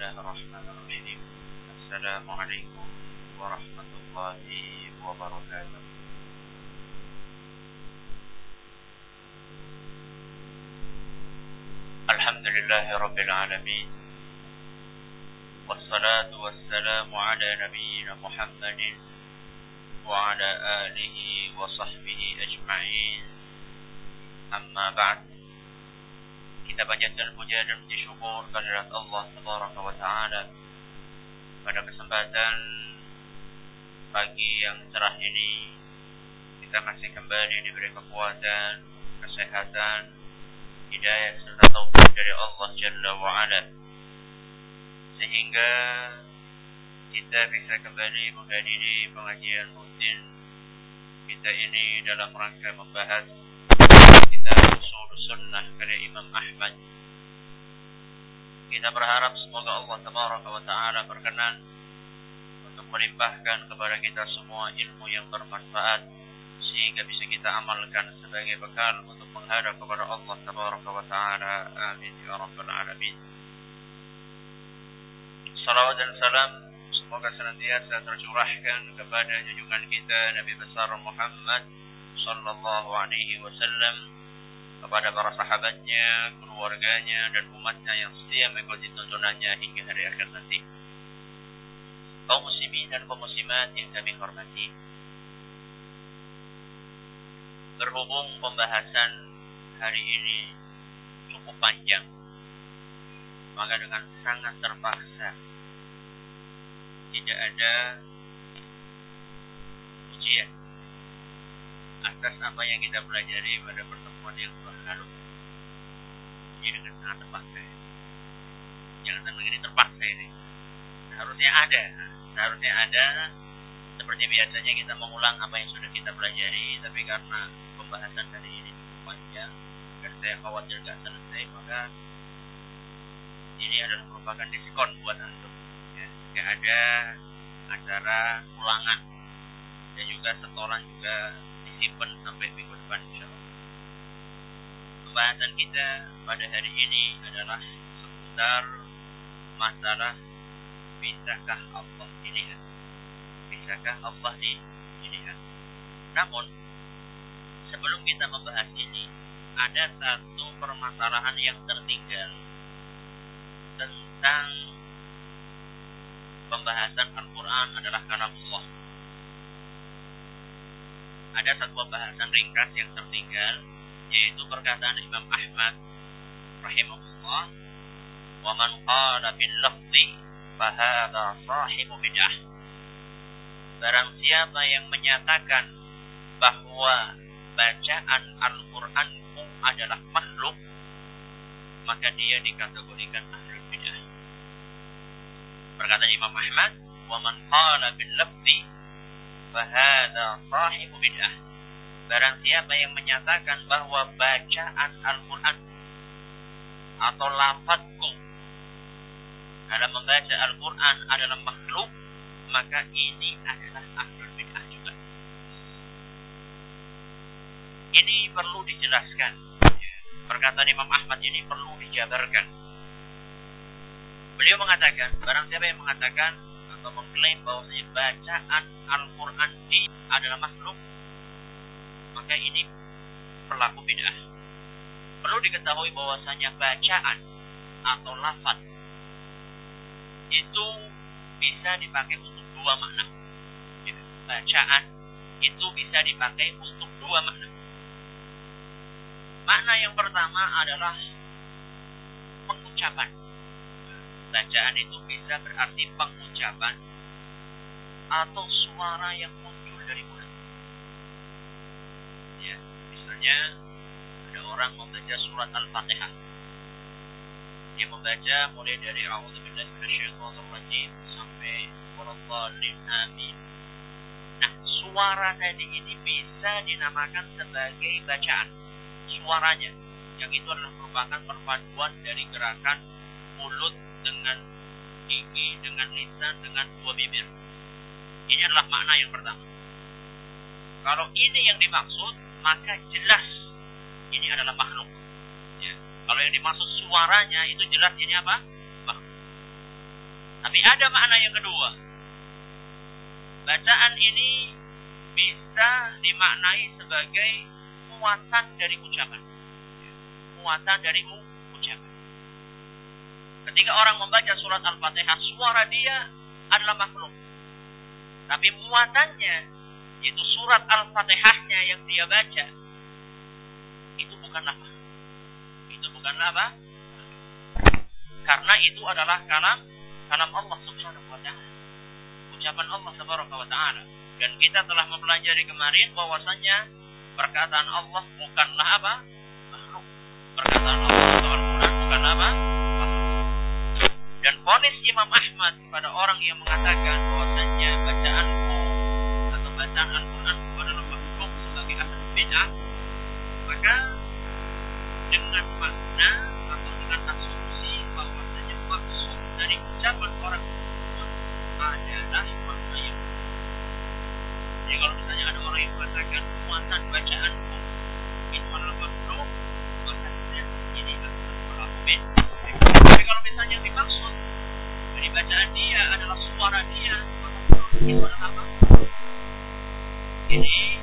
الله الرحمن الرحيم السلام عليكم ورحمة الله وبركاته الحمد لله رب العالمين والصلاة والسلام على نبينا محمد وعلى آله وصحبه أجمعين أما بعد kita panjatkan puja dan puji syukur kehadirat Allah Tabaraka wa taala. Pada kesempatan pagi yang cerah ini kita masih kembali diberi kekuatan, kesehatan, hidayah serta taufik dari Allah Jalla wa ala. Sehingga kita bisa kembali menghadiri pengajian rutin kita ini dalam rangka membahas kita usul sunnah karya Imam Ahmad. Kita berharap semoga Allah Tabaraka wa Ta'ala berkenan untuk melimpahkan kepada kita semua ilmu yang bermanfaat sehingga bisa kita amalkan sebagai bekal untuk menghadap kepada Allah Tabaraka wa Ta'ala. Amin ya Rabbal Alamin. Salawat dan salam semoga senantiasa tercurahkan kepada junjungan kita Nabi besar Muhammad sallallahu alaihi wasallam kepada para sahabatnya, keluarganya, dan umatnya yang setia mengikuti tuntunannya hingga hari akhir nanti. Kaum muslimin dan kaum muslimat yang kami hormati. Berhubung pembahasan hari ini cukup panjang, maka dengan sangat terpaksa tidak ada ujian atas apa yang kita pelajari pada pertemuan yang lalu. Jadi dengan sangat terpaksa. Jangan sampai ini terpaksa ini. Seharusnya ada. Seharusnya ada. Seperti biasanya kita mengulang apa yang sudah kita pelajari. Tapi karena pembahasan hari ini panjang. Dan saya khawatir gak selesai. Maka ini adalah merupakan diskon buat antum. Ya, gak ada acara ulangan. Dan juga setoran juga disimpan sampai minggu depan insyaallah. Pembahasan kita pada hari ini adalah seputar masalah bisakah Allah dilihat? Bisakah Allah dilihat? Namun sebelum kita membahas ini ada satu permasalahan yang tertinggal tentang pembahasan Al-Quran adalah kalam Allah ada satu pembahasan ringkas yang tertinggal yaitu perkataan Imam Ahmad rahimahullah wa man qala bil lafzi fahadha sahibu bid'ah barang siapa yang menyatakan bahwa bacaan Al-Qur'an adalah makhluk maka dia dikategorikan ahlul bid'ah perkataan Imam Ahmad wa man qala bil lafzi Fahada sahibu bid'ah. Barang siapa yang menyatakan bahwa bacaan Al-Quran atau lafadku dalam membaca Al-Quran adalah makhluk, maka ini adalah ahlul bid'ah juga. Ini perlu dijelaskan. Perkataan Imam Ahmad ini perlu dijabarkan. Beliau mengatakan, barang siapa yang mengatakan atau mengklaim bahwasanya bacaan Al-Quran adalah makhluk, maka ini pelaku bid'ah. Perlu diketahui bahwasanya bacaan atau lafaz itu bisa dipakai untuk dua makna. Bacaan itu bisa dipakai untuk dua makna. Makna yang pertama adalah pengucapan bacaan itu bisa berarti pengucapan atau suara yang muncul dari mulut. Ya, misalnya ada orang membaca surat Al-Fatihah. Dia membaca mulai dari A'udzubillahi minasyaitonirrajim sampai Waradhdallin amin. Nah, suara tadi ini bisa dinamakan sebagai bacaan. Suaranya yang itu adalah merupakan perpaduan dari gerakan mulut dengan gigi, dengan lisan, dengan dua bibir. Ini adalah makna yang pertama. Kalau ini yang dimaksud, maka jelas ini adalah makhluk. Ya. Kalau yang dimaksud suaranya itu jelas ini apa? Makhluk. Tapi ada makna yang kedua. Bacaan ini bisa dimaknai sebagai muatan dari ucapan. Muatan dari ucapan. Ketika orang membaca surat Al-Fatihah, suara dia adalah makhluk. Tapi muatannya, itu surat Al-Fatihahnya yang dia baca, itu bukanlah. Itu bukanlah apa? Karena itu adalah kalam kalam Allah Subhanahu wa taala. Ucapan Allah Subhanahu wa taala. Dan kita telah mempelajari kemarin bahwasanya perkataan Allah bukanlah apa? Makhluk. Perkataan Allah apa? Dan ponis Imam Ahmad kepada orang yang mengatakan bahwasanya bacaan Al-Quran adalah makhluk sebagai ahli bid'ah, maka dengan makna atau dengan asumsi bahwasanya maksud dari ucapan orang tersebut adalah makna yang jadi kalau misalnya ada orang yang mengatakan muatan bacaanku itu adalah makhluk, maka ini adalah bid'ah. Tapi kalau misalnya dimaksud dari bacaan dia adalah suara dia, maka itu adalah apa? Ini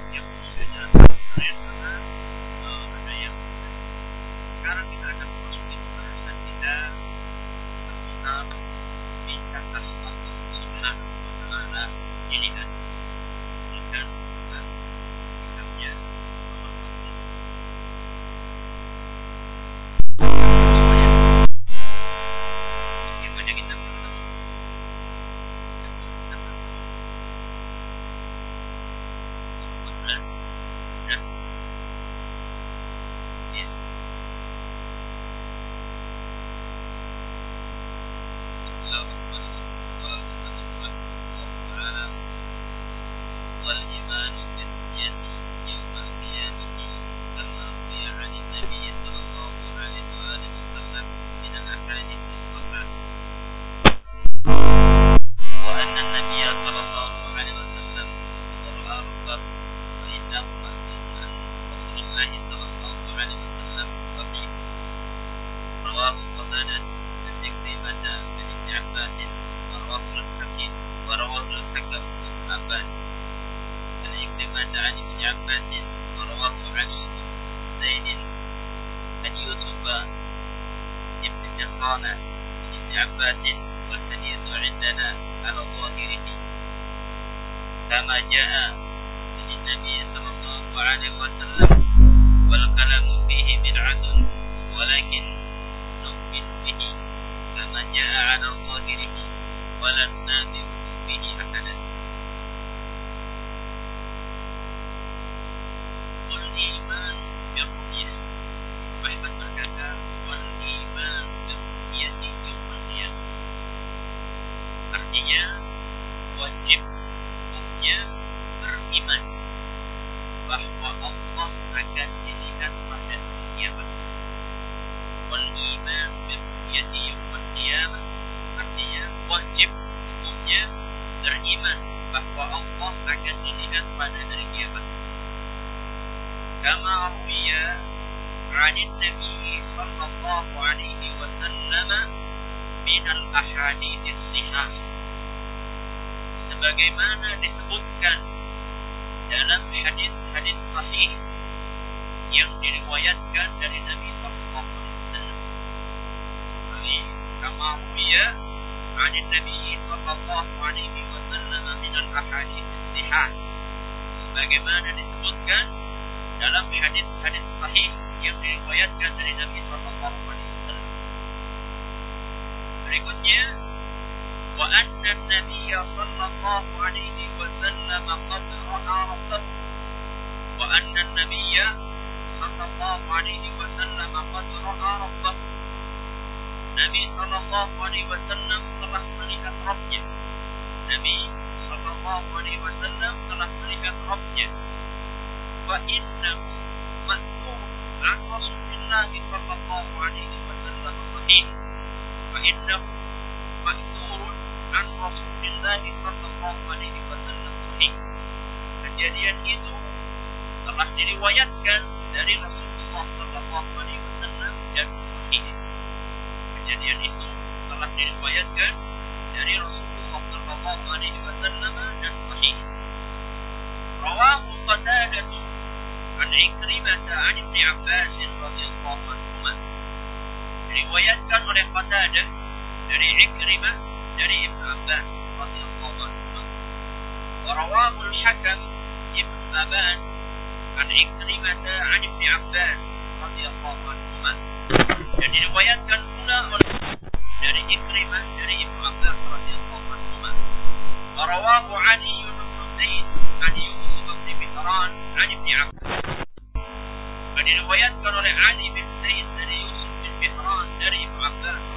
sebagaimana disebutkan dalam hadis-hadis sahih yang diriwayatkan dari Nabi sallallahu alaihi wasallam. Kama ruwiya 'an Nabi sallallahu alaihi wasallam min al-ahadits sihah sebagaimana disebutkan dalam hadis-hadis sahih yang diriwayatkan dari Nabi sallallahu alaihi وأن النبي صلى الله عليه وسلم قد رأى ربه وأن النبي صلى الله عليه وسلم قد رأى ربه النبي صلى الله عليه وسلم صلح ملكة ربه النبي صلى الله عليه وسلم صلح ملكة ربه وإنه مأثور عن رسول الله صلى الله عليه وسلم صحيح. وإنه مأثور an Rasulullah Sallallahu Alaihi Wasallam. Kejadian itu telah diriwayatkan dari Rasulullah Sallallahu Alaihi Wasallam dan sahih. Kejadian itu telah diriwayatkan dari Rasulullah sallallahu alaihi wasallam dan sahih. Rawahu Qatadah an Ikrimah an Ibn Abbas radhiyallahu anhu. Diriwayatkan oleh Qatadah dari Ikrimah جرير بن عباس رضي الله عنه. ورواه الحكم ابن أبان عن عكرمة عن ابن عباس رضي الله عنهما. يعني روايات كان هنا جري يعني عكرمة جري ابن عباس رضي الله عنهما. ورواه علي بن زيد عن يوسف بن مهران عن ابن عباس. يعني روايات كان علي بن زيد عن يعني يوسف بن مهران جري ابن عباس.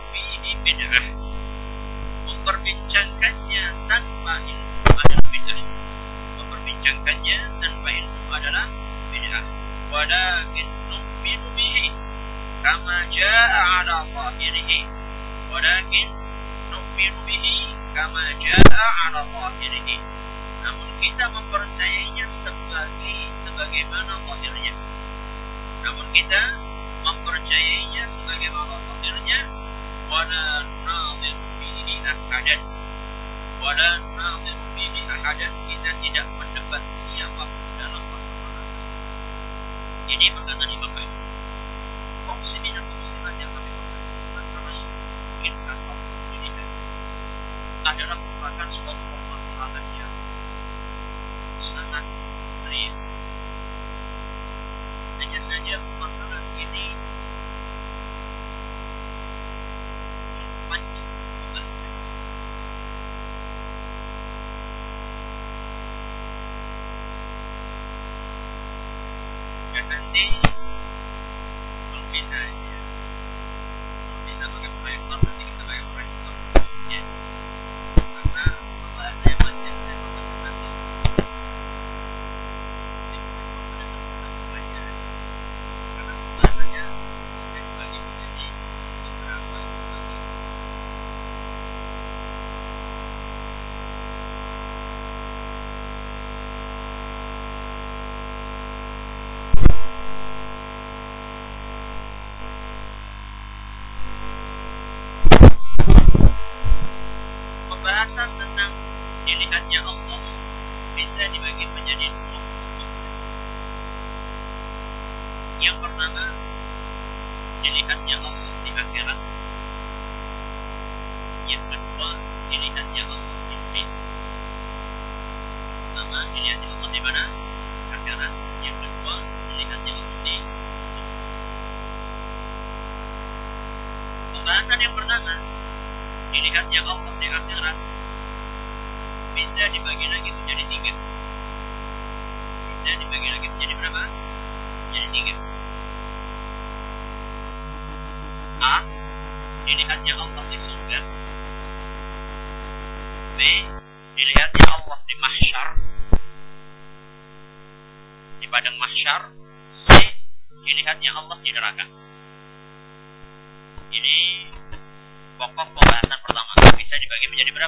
bid'ah. Memperbincangkannya tanpa ilmu adalah bid'ah. Memperbincangkannya tanpa ilmu adalah bid'ah. Walakin nu'minu bihi kama jaa ala zahirihi walakin nu'minu bihi kama jaa ala zahirihi namun kita mempercayainya sebagai sebagaimana zahirnya namun kita mempercayainya sebagaimana zahirnya nunadhiru bihi ahadan wala nunadhiru bihi ahadan kita tidak mendebat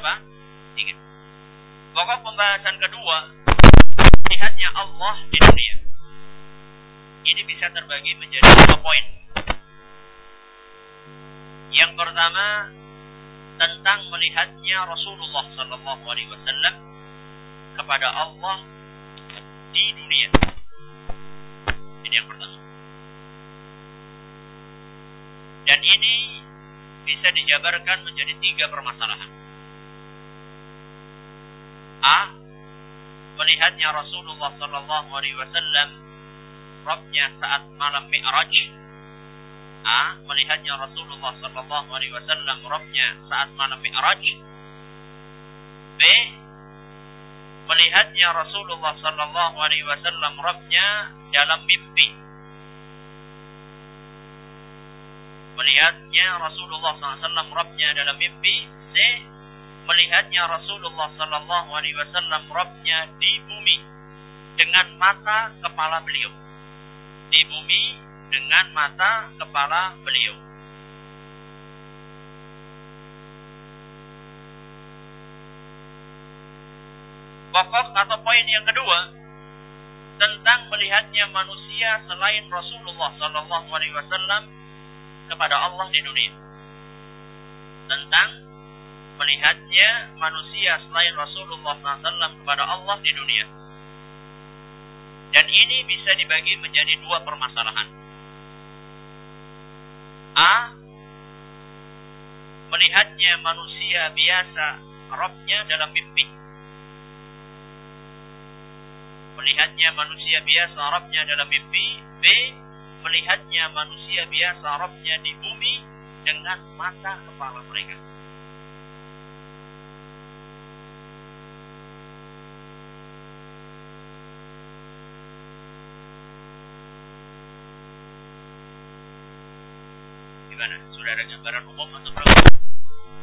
berapa? Tiga. Pokok pembahasan kedua, lihatnya Allah di dunia. Ini bisa terbagi menjadi dua poin. Yang pertama tentang melihatnya Rasulullah Sallallahu Alaihi Wasallam kepada Allah di dunia. Ini yang pertama. Dan ini bisa dijabarkan menjadi tiga permasalahan. A. Melihatnya Rasulullah Sallallahu Alaihi Wasallam Rabbnya saat malam Mi'raj. A. Melihatnya Rasulullah Sallallahu Alaihi Wasallam Rabbnya saat malam Mi'raj. B. Melihatnya Rasulullah Sallallahu Alaihi Wasallam Rabbnya dalam mimpi. melihatnya Rasulullah SAW Rabbnya dalam mimpi C melihatnya Rasulullah Sallallahu Alaihi Wasallam Rabbnya di bumi dengan mata kepala beliau. Di bumi dengan mata kepala beliau. Pokok atau poin yang kedua tentang melihatnya manusia selain Rasulullah Sallallahu Alaihi Wasallam kepada Allah di dunia. Tentang melihatnya manusia selain Rasulullah SAW kepada Allah di dunia. Dan ini bisa dibagi menjadi dua permasalahan. A. Melihatnya manusia biasa Robnya dalam mimpi. Melihatnya manusia biasa Robnya dalam mimpi. B. Melihatnya manusia biasa Robnya di bumi dengan mata kepala mereka. Gimana? Sudah ada gambaran umum atau belum?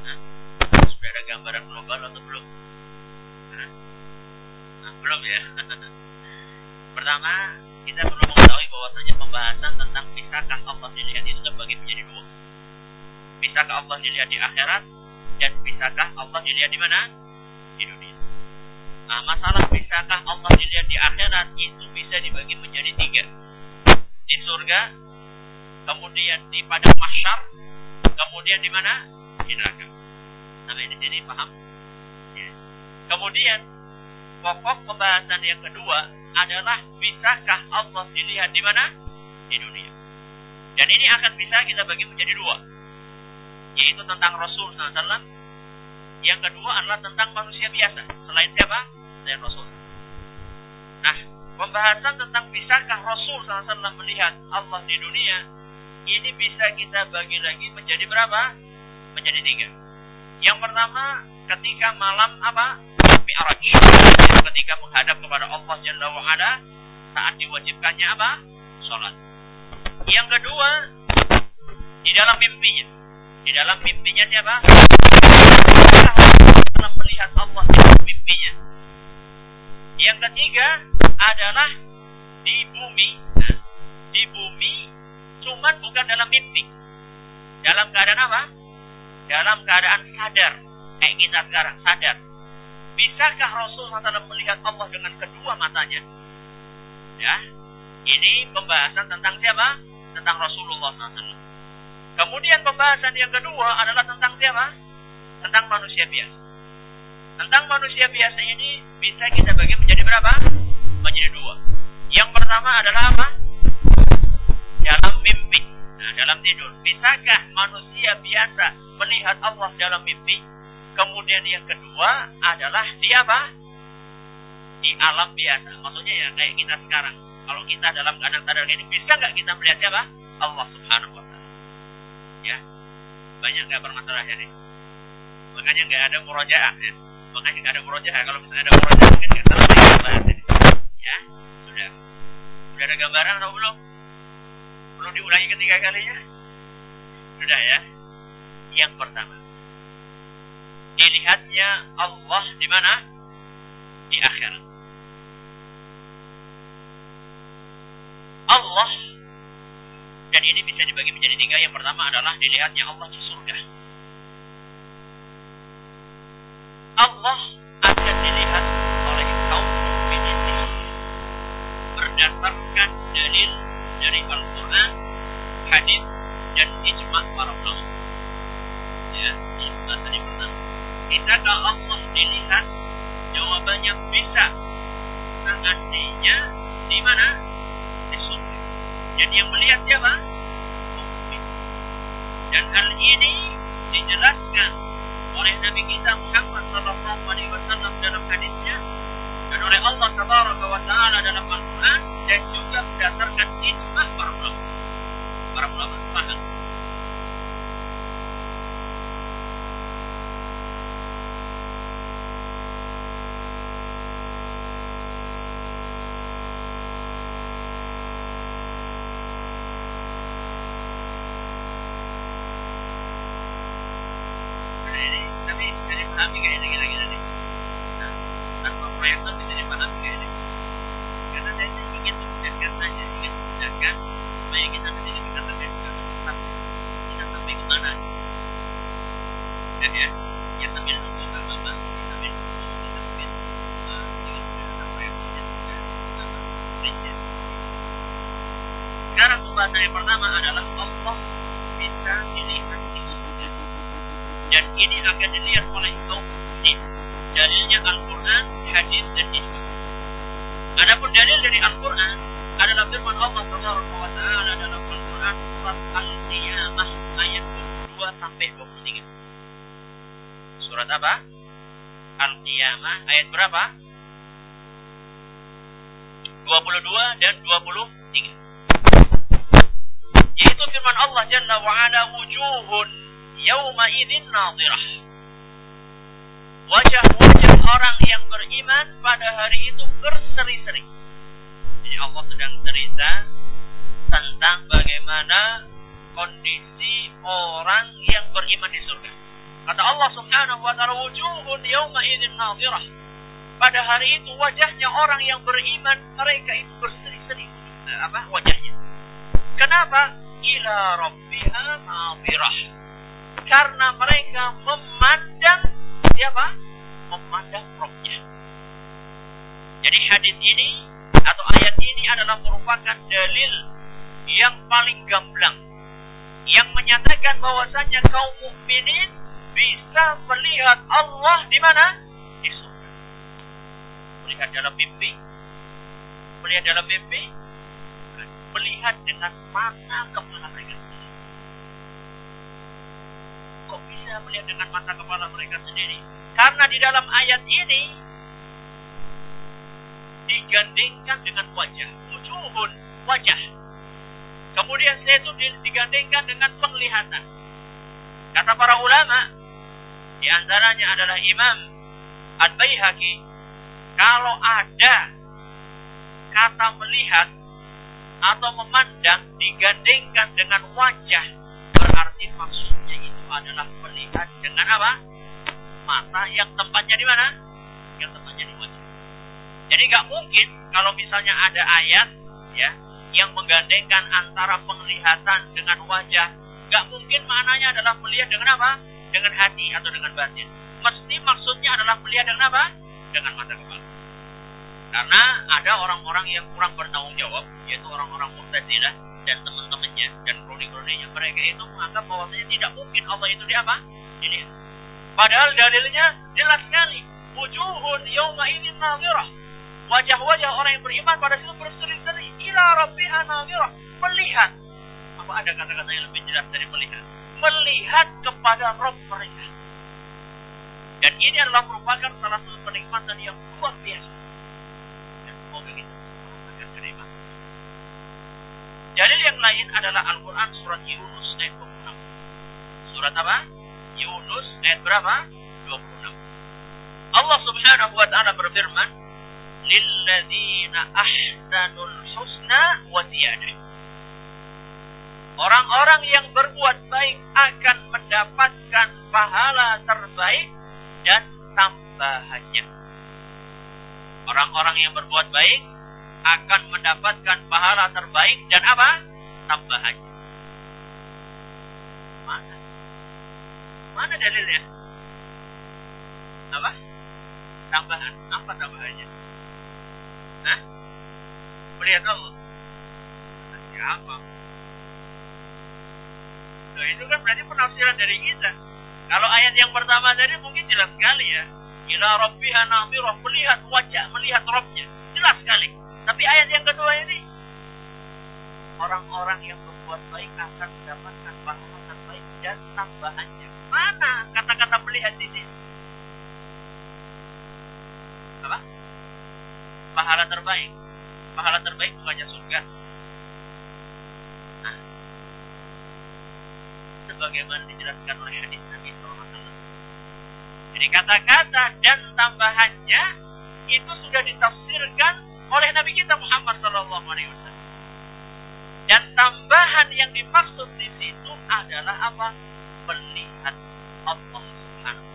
Hah? Sudah ada gambaran global atau belum? Nah, belum ya. Pertama, kita perlu mengetahui bahwasanya pembahasan tentang pisahkan Allah dilihat itu terbagi menjadi dua. Bisakah Allah dilihat di akhirat dan bisakah Allah dilihat di mana? Di dunia. Nah, masalah bisakah Allah dilihat di akhirat itu bisa dibagi menjadi tiga. Di surga, kemudian di padang mahsyar, kemudian di mana? Di neraka. Sampai di sini paham? Ya. Kemudian pokok pembahasan yang kedua adalah bisakah Allah dilihat di mana? Di dunia. Dan ini akan bisa kita bagi menjadi dua. Yaitu tentang Rasul SAW. Yang kedua adalah tentang manusia biasa. Selain siapa? Selain Rasul. Nah, pembahasan tentang bisakah Rasul SAW melihat Allah di dunia ini bisa kita bagi lagi menjadi berapa? Menjadi tiga. Yang pertama, ketika malam apa? Mi'raj. Ketika menghadap kepada Allah Jalla saat diwajibkannya apa? Sholat. Yang kedua, di dalam mimpinya. Di dalam mimpinya siapa? Dalam melihat Allah di mimpinya. Yang ketiga adalah di bumi. Di bumi cuman bukan dalam mimpi. Dalam keadaan apa? Dalam keadaan sadar. Kayak kita sekarang, sadar. Bisakah Rasul SAW melihat Allah dengan kedua matanya? Ya, ini pembahasan tentang siapa? Tentang Rasulullah SAW. Kemudian pembahasan yang kedua adalah tentang siapa? Tentang manusia biasa. Tentang manusia biasa ini bisa kita bagi menjadi berapa? Menjadi dua. Yang pertama adalah apa? Dalam mimpi, nah, dalam tidur. Bisakah manusia biasa melihat Allah dalam mimpi? Kemudian yang kedua adalah di apa? Di alam biasa. Maksudnya ya kayak kita sekarang. Kalau kita dalam keadaan sadar ini, bisa nggak kita melihat siapa? Allah Subhanahu Wa Taala. Ya, banyak nggak bermasalahnya nih. Makanya nggak ada murojaah ya. Makanya nggak ada murojaah. Kalau misalnya ada murojaah mungkin nggak ini. Ya, sudah. Sudah ada gambaran atau belum? Perlu diulangi ketiga kalinya? Sudah ya. Yang pertama. Dilihatnya Allah di mana? Di akhirat. Allah dan ini bisa dibagi menjadi tiga. Yang pertama adalah dilihatnya Allah di surga. Allah akan dilihat oleh kaum mukminin berdasarkan dalil dari Al-Quran, hadis dan ijma para ulama. Ya, ijma tadi pertama. Bisakah Allah dilihat? Jawabannya bisa. Seandainya di mana? Di surga. Jadi yang melihat siapa? Mukmin. Dan hal ini dijelaskan oleh Nabi kita Muhammad sallallahu alaihi wasallam dalam hadisnya dan oleh Allah tabaraka wa taala dalam Al-Qur'an dan juga berdasarkan ijma para ulama para ulama. Tapi dari pahami kayak lagi apa? Al-Qiyamah ayat berapa? 22 dan 23 yaitu firman Allah Jalla wa ala wujuhun yawma idzin nadhirah. Wajah-wajah orang yang beriman pada hari itu berseri-seri. Jadi Allah sedang cerita tentang bagaimana kondisi orang yang beriman di surga. Kata Allah Subhanahu wa taala wujuhun yawma idzin nadhirah. Pada hari itu wajahnya orang yang beriman mereka itu berseri-seri apa wajahnya. Kenapa? ila rabbiha nadhirah. Karena mereka memandang siapa? Memandang Rabbnya. Jadi hadis ini atau ayat ini adalah merupakan dalil yang paling gamblang yang menyatakan bahwasanya kaum mukminin bisa melihat Allah di mana? Di surga. Melihat dalam mimpi. Melihat dalam mimpi melihat dengan mata kepala mereka sendiri. Kok bisa melihat dengan mata kepala mereka sendiri? Karena di dalam ayat ini digandingkan dengan wajah, wujuhun, wajah. Kemudian saya itu digandingkan dengan penglihatan. Kata para ulama, di antaranya adalah Imam Ad-Baihaqi, kalau ada kata melihat atau memandang digandingkan dengan wajah berarti maksudnya itu adalah melihat dengan apa? Mata yang tempatnya di mana? Yang tempatnya di wajah. Jadi nggak mungkin kalau misalnya ada ayat ya yang menggandengkan antara penglihatan dengan wajah nggak mungkin maknanya adalah melihat dengan apa dengan hati atau dengan batin mesti maksudnya adalah melihat dengan apa dengan mata kepala karena ada orang-orang yang kurang bertanggung jawab, yaitu orang-orang Mu'tazilah dan teman-temannya dan kroni-kroninya. Mereka itu menganggap bahwasanya tidak mungkin Allah itu di apa? Dilihat. Padahal dalilnya jelas sekali. Wujuhun yawma ini nazirah. Wajah-wajah orang yang beriman pada situ berseri-seri. Ila rabbiha nazirah. Melihat. Apa ada kata-kata yang lebih jelas dari melihat? Melihat kepada Rabb mereka. Dan ini adalah merupakan salah satu penikmatan yang luar biasa semoga kita akan terima. Dalil yang lain adalah Al-Quran surat Yunus ayat 26. Surat apa? Yunus ayat berapa? 26. Allah subhanahu wa ta'ala berfirman, Lilladzina ahsanul husna wa. Orang-orang yang berbuat baik akan mendapatkan pahala terbaik dan tambahannya. Orang-orang yang berbuat baik akan mendapatkan pahala terbaik dan apa? Tambahannya. Mana? Mana dalilnya? Apa? Tambahan. Apa tambahannya? Hah? Melihat Allah. Siapa? Loh, itu kan berarti penafsiran dari kita. Kalau ayat yang pertama tadi mungkin jelas sekali ya. Ila rabbiha nadirah melihat wajah melihat Rabbnya. Jelas sekali. Tapi ayat yang kedua ini orang-orang yang berbuat baik akan mendapatkan pahala terbaik dan tambahannya. Mana kata-kata melihat di sini apa? Pahala terbaik. Pahala terbaik bukannya surga sebagaimana dijelaskan oleh hadis Nabi jadi kata-kata dan tambahannya itu sudah ditafsirkan oleh Nabi kita Muhammad Sallallahu Alaihi Wasallam. Dan tambahan yang dimaksud di situ adalah apa? Melihat Allah Subhanahu.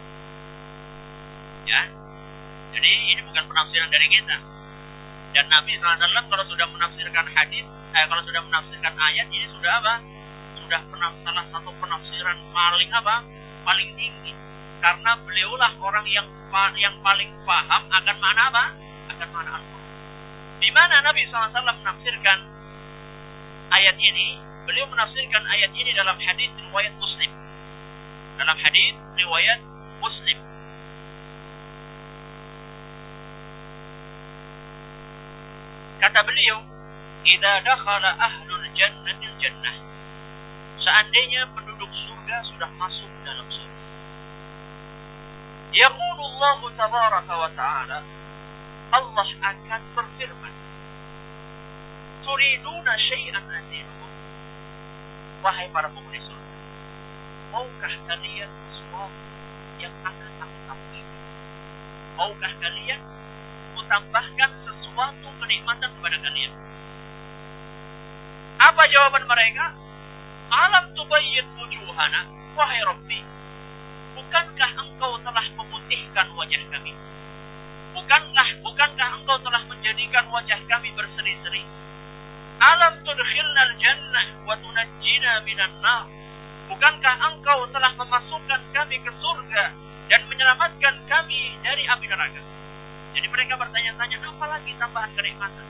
Ya. Jadi ini bukan penafsiran dari kita. Dan Nabi SAW kalau sudah menafsirkan hadis, eh, kalau sudah menafsirkan ayat ini sudah apa? Sudah penaf, salah satu penafsiran paling apa? Paling tinggi. Karena beliaulah orang yang yang paling paham akan mana apa? Akan mana Al-Quran. Di mana Nabi SAW menafsirkan ayat ini? Beliau menafsirkan ayat ini dalam hadis riwayat Muslim. Dalam hadis riwayat Muslim. Kata beliau, "Idza dakhala ahlul jannati jannah." Seandainya penduduk surga sudah masuk dalam surga. Yaqulu Allah tabaraka wa ta'ala Allah akan berfirman Turiduna syai'an azinukum Wahai para penghuni surga Maukah kalian sesuatu yang akan aku tambahkan Maukah kalian Kutambahkan sesuatu kenikmatan kepada kalian Apa jawaban mereka? Alam tubayyin wujuhana Wahai Rabbi Bukankah engkau telah memutihkan wajah kami? Bukankah bukankah engkau telah menjadikan wajah kami berseri-seri? Alam tudkhilna al-jannah wa tunajjina minan nar. Bukankah engkau telah memasukkan kami ke surga dan menyelamatkan kami dari api neraka? Jadi mereka bertanya-tanya, apa lagi tambahan kenikmatan?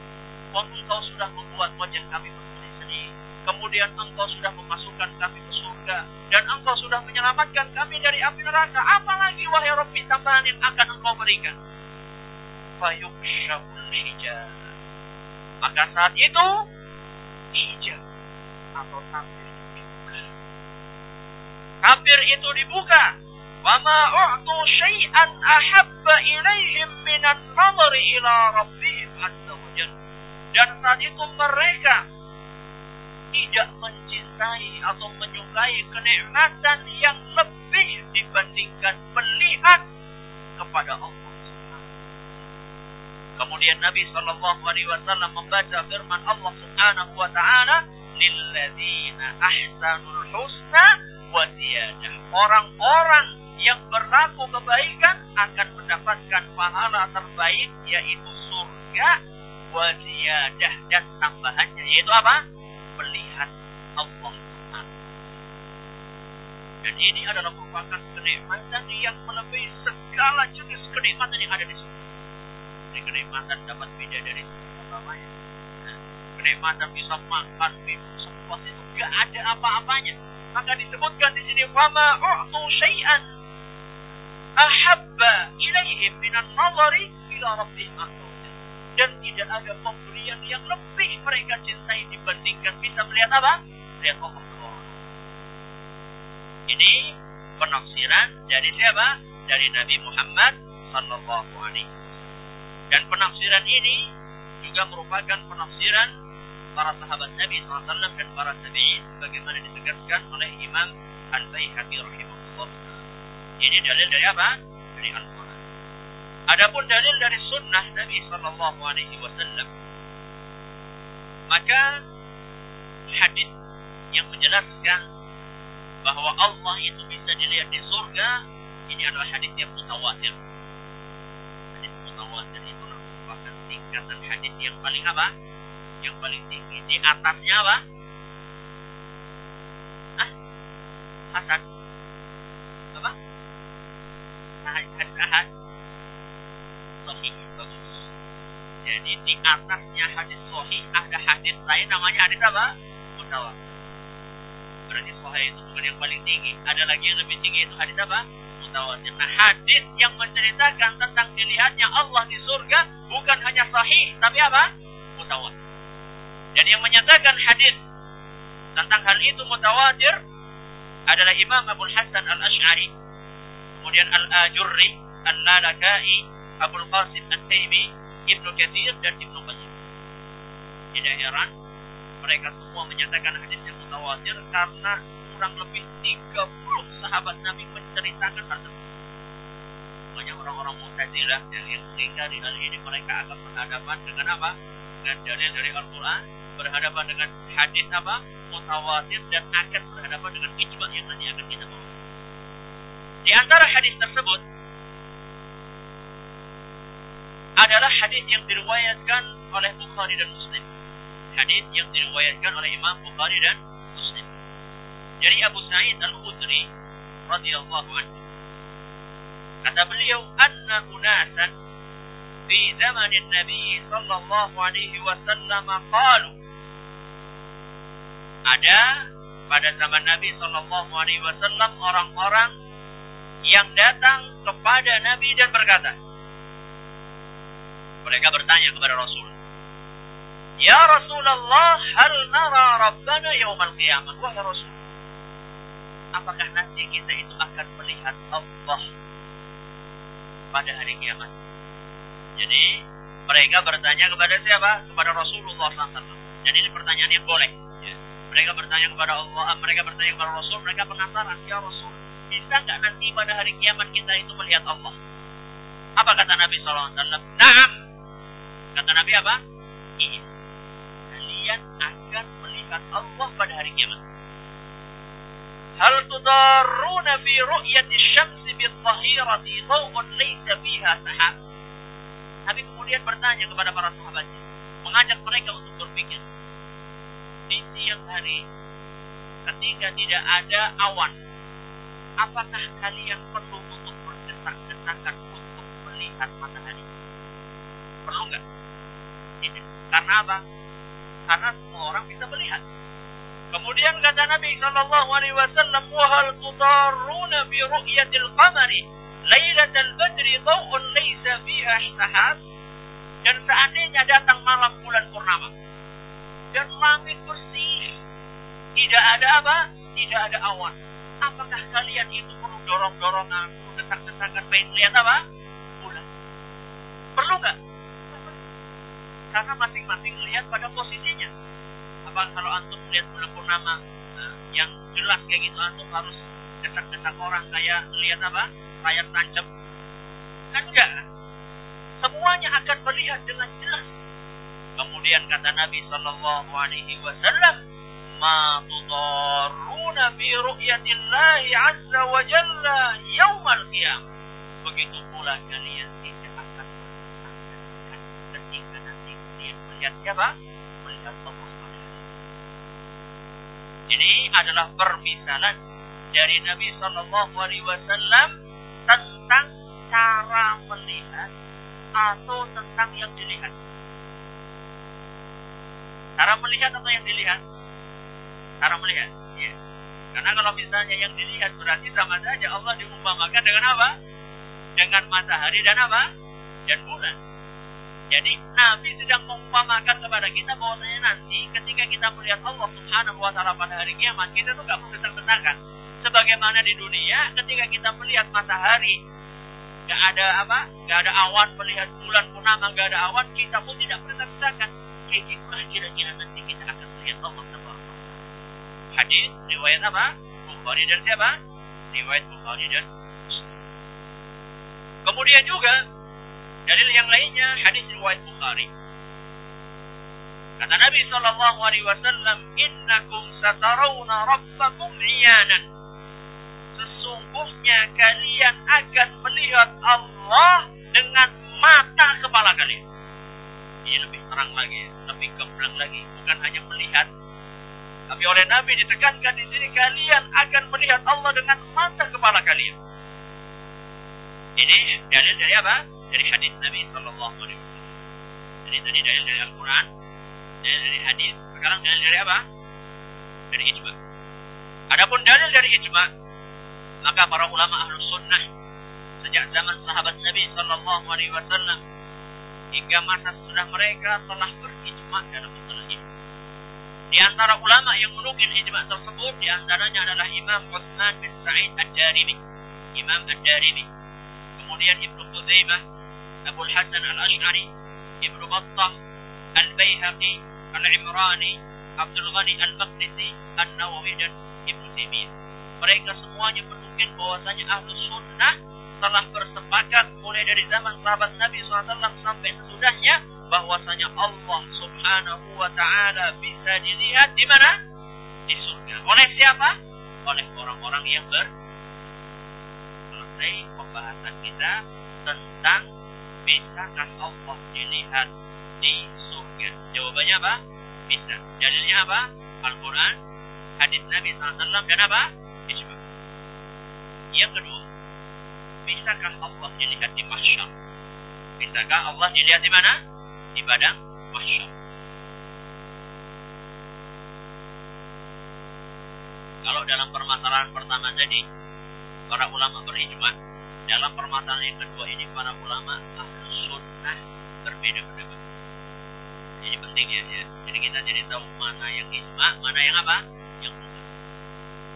Wong engkau sudah membuat wajah kami berseri-seri, kemudian engkau sudah memasukkan kami ke surga dan engkau sudah menyelamatkan kami dari api neraka. Apalagi wahai Rabbi tambahan yang akan engkau berikan? Fayukshabul. Maka saat itu hijab atau tabir dibuka. Tabir itu dibuka. Wama u'tu syai'an ahabba ilaihim minan nazari ila rabbihim azza wa Dan saat itu mereka tidak mencintai atau menyukai kenikmatan yang lebih dibandingkan melihat kepada Allah. Kemudian Nabi Shallallahu Alaihi Wasallam membaca firman Allah Subhanahu Wa Taala, "Lilladzina ahsanul husna wa ziyadah." Orang-orang yang berlaku kebaikan akan mendapatkan pahala terbaik yaitu surga wa dan tambahannya yaitu apa? Melihat Allah Subhanahu Dan ini adalah merupakan kenikmatan yang melebihi segala jenis kenikmatan yang ada di surga. Ini kenikmatan dapat beda dari utamanya. Kenikmatan bisa makan, minum, sepuas itu gak ada apa-apanya. Maka disebutkan di sini wama u'tu syai'an ahabba ilaihim minan nazari ila rabbihim dan tidak ada pemberian yang lebih mereka cintai dibandingkan bisa melihat apa? Melihat Allah Ini penafsiran dari siapa? Dari Nabi Muhammad Sallallahu Alaihi Dan penafsiran ini juga merupakan penafsiran para sahabat Nabi SAW dan para tabi'in bagaimana ditegaskan oleh Imam Al-Baihaqi rahimahullah. Ini dalil dari apa? Dari Al-Quran. Adapun dalil dari sunnah Nabi Sallallahu Alaihi Wasallam, maka hadis yang menjelaskan bahwa Allah itu bisa dilihat di surga, ini adalah hadis yang mutawatir. Hadis mutawatir itu merupakan tingkatan hadis yang paling apa? Yang paling tinggi. Di atasnya apa? Ah, Hasan. Apa? Ahad sahih bagus. Jadi di atasnya hadis sahih ada hadis lain namanya hadis apa? Mutawatir. Berarti sahih itu bukan yang paling tinggi. Ada lagi yang lebih tinggi itu hadis apa? Mutawatir. Nah hadis yang menceritakan tentang dilihatnya Allah di surga bukan hanya sahih tapi apa? Mutawatir. Dan yang menyatakan hadis tentang hal itu mutawatir adalah Imam Abu Hasan Al-Ash'ari, kemudian Al-Ajurri, Al-Lalakai, Abdul Qasim At-Taimi, Ibnu Katsir dan Ibnu Qayyim. Tidak heran mereka semua menyatakan hadis yang mutawatir karena kurang lebih 30 sahabat Nabi menceritakan hal tersebut. Banyak orang-orang Mu'tazilah yang mengingkari hal ini mereka akan berhadapan dengan apa? Dengan dalil dari Al-Qur'an, berhadapan dengan hadis apa? Mutawatir dan akan berhadapan dengan ijma yang nanti akan kita bawa. Di antara hadis tersebut adalah hadis yang diriwayatkan oleh Bukhari dan Muslim. Hadis yang diriwayatkan oleh Imam Bukhari dan Muslim. Dari Abu Sa'id Al-Khudri radhiyallahu anhu. Kata beliau, "Anna unasan fi zaman Nabi sallallahu alaihi wasallam qalu" Ada pada zaman Nabi sallallahu alaihi wasallam orang-orang yang datang kepada Nabi dan berkata, mereka bertanya kepada Rasul, Ya Rasulullah, hal nara Rabbana yawmal qiyamah? Wahai Rasul, apakah nanti kita itu akan melihat Allah pada hari kiamat? Jadi, mereka bertanya kepada siapa? Kepada Rasulullah SAW. Dan ini pertanyaan yang boleh. Ya. Mereka bertanya kepada Allah, mereka bertanya kepada Rasul, mereka penasaran, Ya Rasul, bisa nggak nanti pada hari kiamat kita itu melihat Allah? Apa kata Nabi SAW? Naam. Kata Nabi apa? Iya. Kalian akan melihat Allah pada hari kiamat. Hal tudarruna fi ru'yati syamsi bil-zahirati dhaw'un laysa fiha sahab? Nabi kemudian bertanya kepada para sahabatnya, mengajak mereka untuk berpikir. Di siang hari, ketika tidak ada awan, apakah kalian perlu untuk berdesak-desakan untuk melihat matahari? Perlu nggak? Tidak. Karena apa? Karena semua orang bisa melihat. Kemudian kata Nabi Shallallahu Alaihi Wasallam, "Wahal tudaruna bi ru'yatil qamari lailatul badri dhaw'un laysa fiha sahab." Dan seandainya datang malam bulan purnama dan langit bersih, tidak ada apa? Tidak ada awan Apakah kalian itu perlu dorong-dorongan, perlu desak-desakan, pengen lihat apa? Bulan. Perlu nggak? Karena masing-masing lihat pada posisinya. Apa kalau antum lihat bulan purnama nah, yang jelas kayak gitu, antum harus desak-desak orang kayak lihat apa? Layar tancap. Kan enggak. Semuanya akan melihat dengan jelas. Kemudian kata Nabi Shallallahu Alaihi Wasallam, ma tudarruna fi ru'yatillahi azza wa jalla yaumal qiyamah. Begitu pula kalian tidak akan ketika nanti kalian melihat siapa? Melihat Allah Ini adalah permisalan dari Nabi Shallallahu Alaihi Wasallam tentang cara melihat atau tentang yang dilihat. Cara melihat atau yang dilihat? cara melihat. Ya. Karena kalau misalnya yang dilihat berarti sama saja Allah diumpamakan dengan apa? Dengan matahari dan apa? Dan bulan. Jadi Nabi sedang mengumpamakan kepada kita bahwasanya nanti ketika kita melihat Allah Subhanahu wa taala pada hari kiamat, kita tuh gak perlu desak-desakan. Sebagaimana di dunia ketika kita melihat matahari gak ada apa? Gak ada awan melihat bulan purnama gak ada awan, kita pun tidak berdesak-desakan. Kayak kira-kira nanti kita akan melihat Allah hadis riwayat apa? Bukhari dan siapa? Riwayat Bukhari dan Kemudian juga dalil yang lainnya hadis riwayat Bukhari. Kata Nabi Shallallahu Alaihi Wasallam, Innakum satarawna rabbakum iyanan. Sesungguhnya kalian akan melihat Allah dengan mata kepala kalian. Ini lebih terang lagi, lebih gamblang lagi. Bukan hanya melihat, tapi oleh Nabi ditekankan di sini kalian akan melihat Allah dengan mata kepala kalian. Ini dalil dari apa? Dari hadis Nabi Sallallahu Alaihi Wasallam. Jadi tadi dalil dari Al-Quran, dalil dari hadis. Sekarang dalil dari apa? Dari ijma. Adapun dalil dari ijma, maka para ulama ahlu sunnah sejak zaman sahabat Nabi Sallallahu Alaihi Wasallam hingga masa sudah mereka telah berijma dalam di antara ulama yang menukil ijma tersebut di antaranya adalah Imam Utsman bin Sa'id Ad-Darimi, Imam Ad-Darimi. Kemudian Ibnu Khuzaimah, Abu Hasan Al-Asy'ari, Ibnu Battah, Al-Baihaqi, Al-Imrani, Abdul Ghani Al-Maqdisi, An-Nawawi dan Ibnu Taimiyah. Mereka semuanya menukil bahwasanya ahlu sunnah telah bersepakat mulai dari zaman sahabat Nabi SAW sampai sesudahnya bahwasanya Allah Subhanahu wa taala bisa dilihat di mana? Di surga. Oleh siapa? Oleh orang-orang yang ber selesai pembahasan kita tentang Bisakah Allah dilihat di surga? Jawabannya apa? Bisa. Dalilnya apa? Al-Quran, hadis Nabi SAW, dan apa? Ijma. Yang kedua, bisakah Allah dilihat di mahsyar? Bisakah Allah dilihat di mana? Di padang mahsyar. Kalau dalam permasalahan pertama tadi, para ulama berijma. Dalam permasalahan yang kedua ini, para ulama ahlu sunnah berbeda pendapat. Ini penting ya, ya. Jadi kita jadi tahu mana yang ijma, mana yang apa? Yang bukan.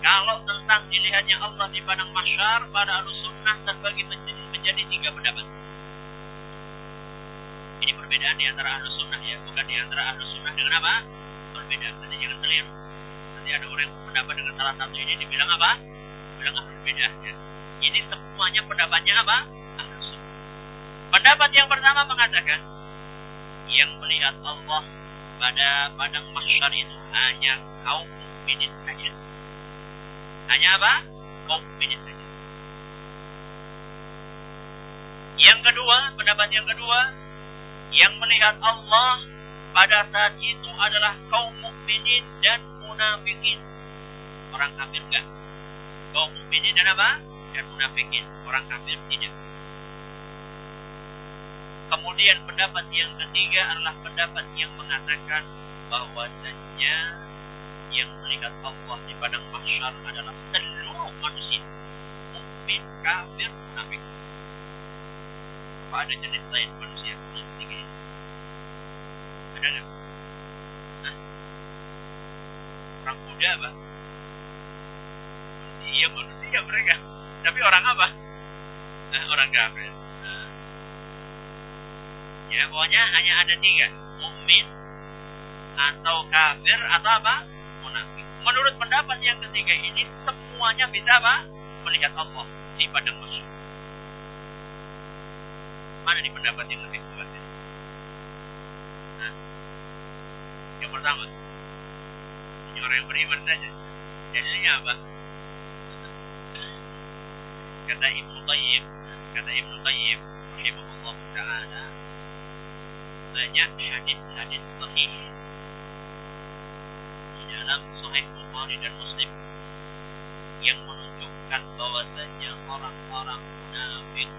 Kalau tentang dilihatnya Allah di padang mahsyar, para ahlu sunnah terbagi menjadi, menjadi tiga pendapat. Ini perbedaan di antara ahlu sunnah ya, bukan di antara ahlu sunnah dengan apa? Berbeda. Nanti jangan keliru nanti ada orang yang pendapat dengan salah satu ini dibilang apa? Bilang apa berbeda. Ya. Ini semuanya pendapatnya apa? Pendapat yang pertama mengatakan yang melihat Allah pada padang mahsyar itu hanya kaum mukminin saja. Hanya apa? Kaum mukminin saja. Yang kedua, pendapat yang kedua, yang melihat Allah pada saat itu adalah kaum mukminin dan munafikin. Orang kafir enggak. Kaum mukminin dan apa? Dan munafikin. Orang kafir tidak. Kemudian pendapat yang ketiga adalah pendapat yang mengatakan bahwasanya yang melihat Allah di padang mahsyar adalah seluruh manusia. Mukmin, kafir, munafik. Apa ada jenis lain manusia? Tiga ini. Ada nggak? orang muda apa? Iya manusia mereka. Tapi orang apa? Nah, orang kafir. Nah. Ya pokoknya hanya ada tiga. Mukmin atau kafir atau apa? Munafik. Menurut pendapat yang ketiga ini semuanya bisa apa? Melihat Allah di padang musuh. Mana di pendapat yang lebih kuat? Nah, yang pertama, orang yang beriman saja. Dalilnya apa? Kata Ibnu Qayyim, kata Ibnu Qayyim rahimahullah taala banyak hadis-hadis sahih di dalam Sahih Bukhari dan Muslim yang menunjukkan bahwasanya orang-orang munafik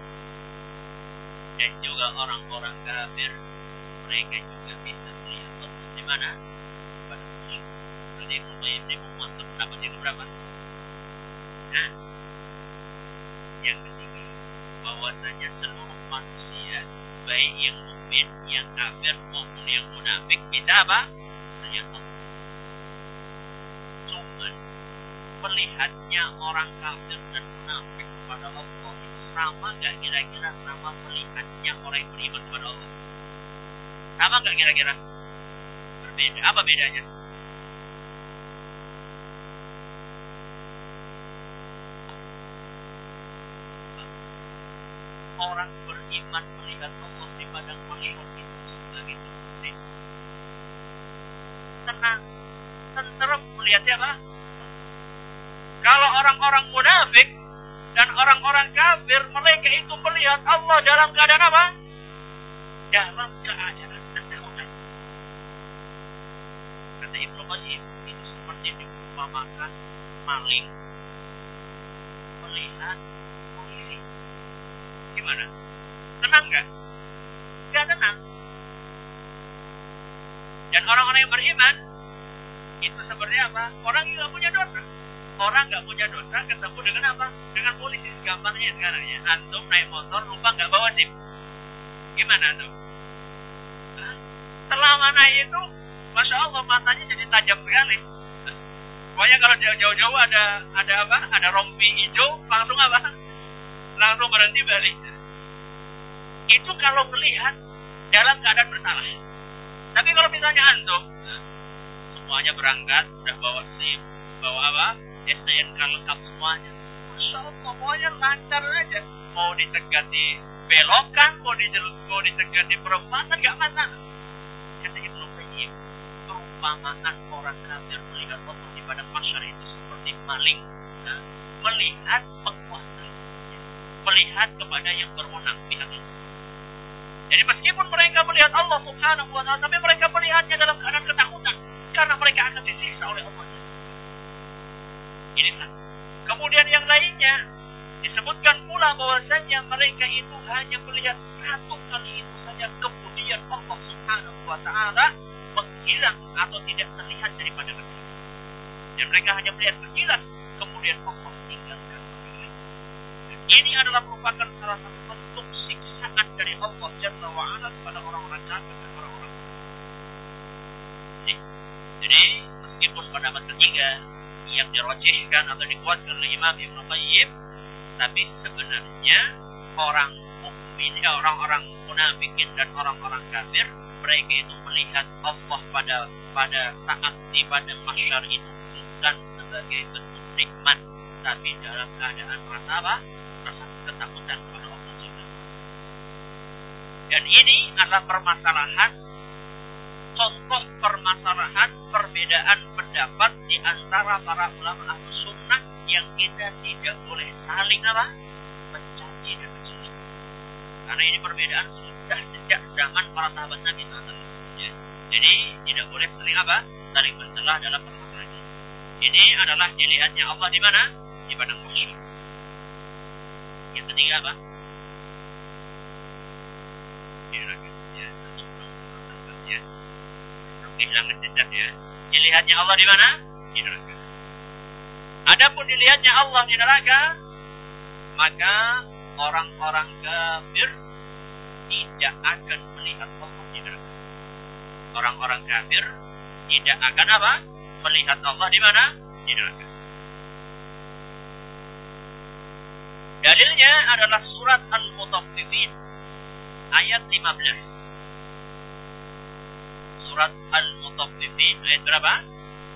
dan juga orang-orang kafir mereka juga bisa melihat di mana? Ibnu Qayyim ini memuatkan berapa? Nah, yang ketiga, bahwasanya seluruh manusia, baik yang mukmin, yang kafir maupun yang munafik, bisa apa? Allah. Cuman melihatnya orang kafir dan munafik kepada Allah itu sama nggak kira-kira sama melihatnya orang yang beriman kepada Allah? Sama nggak kira-kira? Berbeda. Apa bedanya? Orang beriman melihat Allah di padang mahsyar itu sebagai muslim. Tenang, tenteram melihatnya apa? Kalau orang-orang munafik dan orang-orang kafir, mereka itu melihat Allah dalam keadaan apa? Dalam keadaan ketakutan. Kata Ibnu Qayyim, itu seperti diumpamakan maling melihat Gimana? Tenang nggak? Nggak tenang. Dan orang-orang yang beriman itu seperti apa? Orang yang nggak punya dosa. Orang nggak punya dosa ketemu dengan apa? Dengan polisi. Gampangnya sekarang ya. Antum naik motor lupa nggak bawa SIM. Gimana tuh? Selama naik itu, masya Allah matanya jadi tajam sekali. Pokoknya kalau jauh-jauh ada ada apa? Ada rompi hijau, langsung apa? Langsung berhenti balik. Itu kalau melihat dalam keadaan bersalah. Tapi kalau misalnya antum semuanya berangkat, udah bawa SIM, bawa apa? STNK lengkap semuanya. Masya Allah, pokoknya lancar aja. Mau dicegat di belokan, mau di mau dicegat di perempatan, nggak masalah. Kata Ibnu Qayyim, perumpamaan orang kafir melihat Allah di pada masyarakat itu seperti maling. Nah, melihat melihat kepada yang berwenang pihak itu. Jadi meskipun mereka melihat Allah subhanahu wa ta'ala, tapi mereka melihatnya dalam keadaan ketakutan. Karena mereka akan disiksa oleh Allah. Ini satu. Kemudian yang lainnya, disebutkan pula bahwasanya mereka itu hanya melihat satu kali itu saja. Kemudian Allah subhanahu wa ta'ala menghilang atau tidak terlihat daripada mereka. Dan mereka hanya melihat sekilas. Kemudian Allah. Ini adalah merupakan salah satu bentuk siksaan dari Allah Jalla wa'ala kepada orang-orang kafir dan orang-orang jadi, jadi meskipun pendapat ketiga yang dirojihkan atau dikuatkan oleh Imam Ibn Qayyim tapi sebenarnya orang mukmin eh, orang-orang munafikin dan orang-orang kafir mereka itu melihat Allah pada pada saat di pada masyar itu bukan sebagai bentuk nikmat tapi dalam keadaan rasa apa? Ketakutan kepada Allah juga. Dan ini adalah permasalahan contoh permasalahan perbedaan pendapat di antara para ulama ahlu sunnah yang kita tidak boleh saling apa? mencaci dan mencaci. Karena ini perbedaan sudah sejak zaman para sahabat Nabi SAW. Ya. Jadi tidak boleh saling apa? Saling mencela dalam permasalahan ini. Ini adalah dilihatnya Allah di mana? Di padang mahsyar. Yang ketiga apa? Ya. Kehilangan jejak ya. Dilihatnya Allah di mana? Di neraka. Adapun dilihatnya Allah di neraka, maka orang-orang kafir tidak akan melihat Allah di neraka. Orang-orang kafir tidak akan apa? Melihat Allah di mana? Di neraka. Dalilnya adalah surat Al-Mutaffifin ayat 15. Surat Al-Mutaffifin ayat berapa?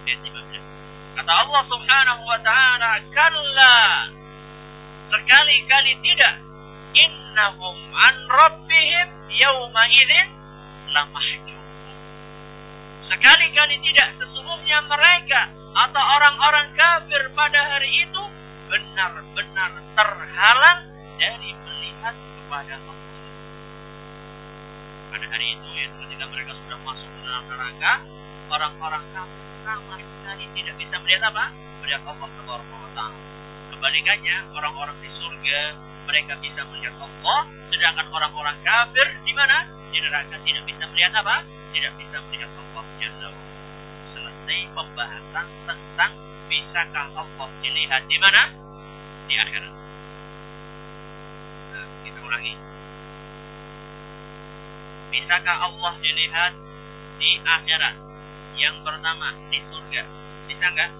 Ayat 15. Kata Allah Subhanahu wa taala, "Kalla sekali-kali tidak innahum an rabbihim yawma idzin lamahjubun." Sekali-kali tidak sesungguhnya mereka atau orang-orang kafir pada hari itu benar-benar terhalang dari melihat kepada Allah. Pada hari itu ya ketika mereka sudah masuk ke dalam neraka, orang-orang kafir sama sekali tidak bisa melihat apa? Melihat Allah taala. Kebalikannya, orang-orang di surga mereka bisa melihat Allah, sedangkan orang-orang kafir di mana? Di neraka tidak bisa melihat apa? Tidak bisa melihat Allah Jalla Selesai pembahasan tentang bisakah Allah dilihat di mana? Di akhirat. Nah, kita ulangi. Bisakah Allah dilihat di akhirat? Yang pertama di surga. Bisa nggak?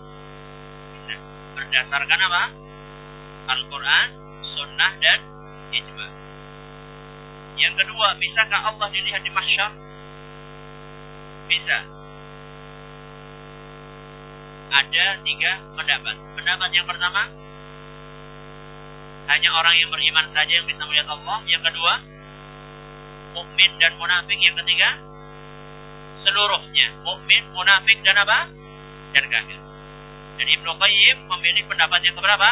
Bisa. Berdasarkan apa? Al-Quran, Sunnah dan Ijma. Yang kedua, bisakah Allah dilihat di mahsyar? Bisa. Ada tiga pendapat. Pendapat yang pertama, hanya orang yang beriman saja yang bisa melihat Allah. Yang kedua, mukmin dan munafik. Yang ketiga, seluruhnya mukmin, munafik dan apa? Dan kafir. Dan Ibnu Qayyim memilih pendapat yang keberapa?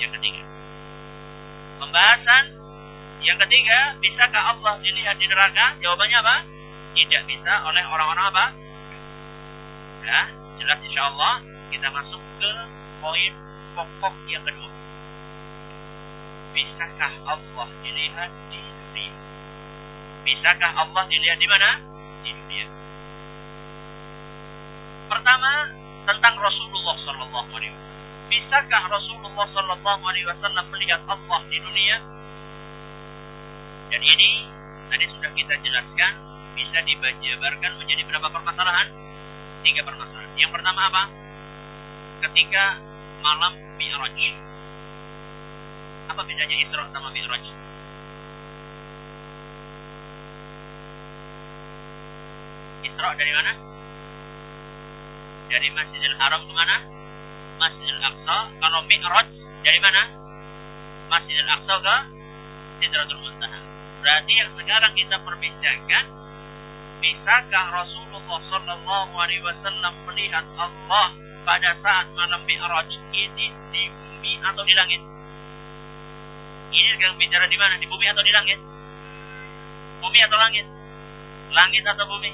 Yang ketiga. Pembahasan yang ketiga, bisakah Allah dilihat di neraka? Jawabannya apa? Tidak bisa oleh orang-orang apa? Ya, jelas insya Allah kita masuk ke poin pokok yang kedua. Bisakah Allah dilihat di dunia? Bisakah Allah dilihat di mana? Di dunia. Pertama tentang Rasulullah Sallallahu Alaihi Wasallam. Bisakah Rasulullah Sallallahu Alaihi Wasallam melihat Allah di dunia? Dan ini tadi sudah kita jelaskan bisa dibajabarkan menjadi berapa permasalahan? Tiga permasalahan. Yang pertama apa? Ketika malam Mi'raj. Apa bedanya Isra sama Mi'raj? Isra dari mana? Dari Masjidil Haram ke mana? Masjidil Aqsa. Kalau Mi'raj dari mana? Masjidil Aqsa ke Sidratul Muntaha. Berarti yang sekarang kita perbincangkan bisakah Rasulullah Shallallahu Alaihi Wasallam melihat Allah pada saat malam Mi'raj ini di bumi atau di langit? Ini sekarang bicara di mana? Di bumi atau di langit? Bumi atau langit? Langit atau bumi?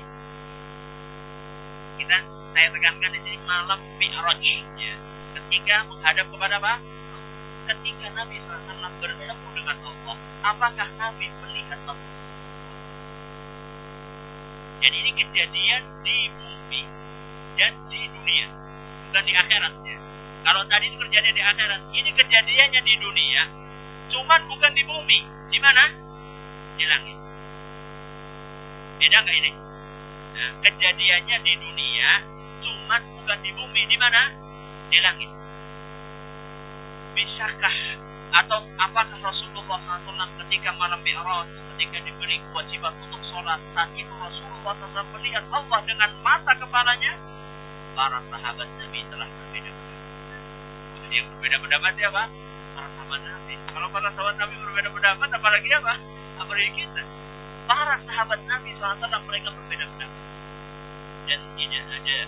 Kita saya tekankan di sini malam Mi'raj ya. Ketika menghadap kepada apa? Ketika Nabi SAW bertemu dengan Allah, apakah Nabi melihat Allah? Jadi ini kejadian di bumi dan di dunia, bukan di akhirat ya. Kalau tadi itu kejadian di akhirat, ini kejadiannya di dunia, cuman bukan di bumi. Di mana? Di langit. Beda nggak ini? Nah, kejadiannya di dunia, cuman bukan di bumi. Di mana? Di langit. Bisakah atau apakah Rasulullah SAW ketika malam Mi'raj, ketika diberi kewajiban untuk sholat, saat itu Rasulullah SAW melihat Allah dengan mata kepalanya? Para sahabat Nabi telah berbeda pendapat. Yang berbeda pendapat siapa? Para sahabat Nabi. Kalau para sahabat Nabi berbeda pendapat, apalagi apa? Apalagi kita. Para sahabat Nabi SAW mereka berbeda pendapat. Dan tidak ada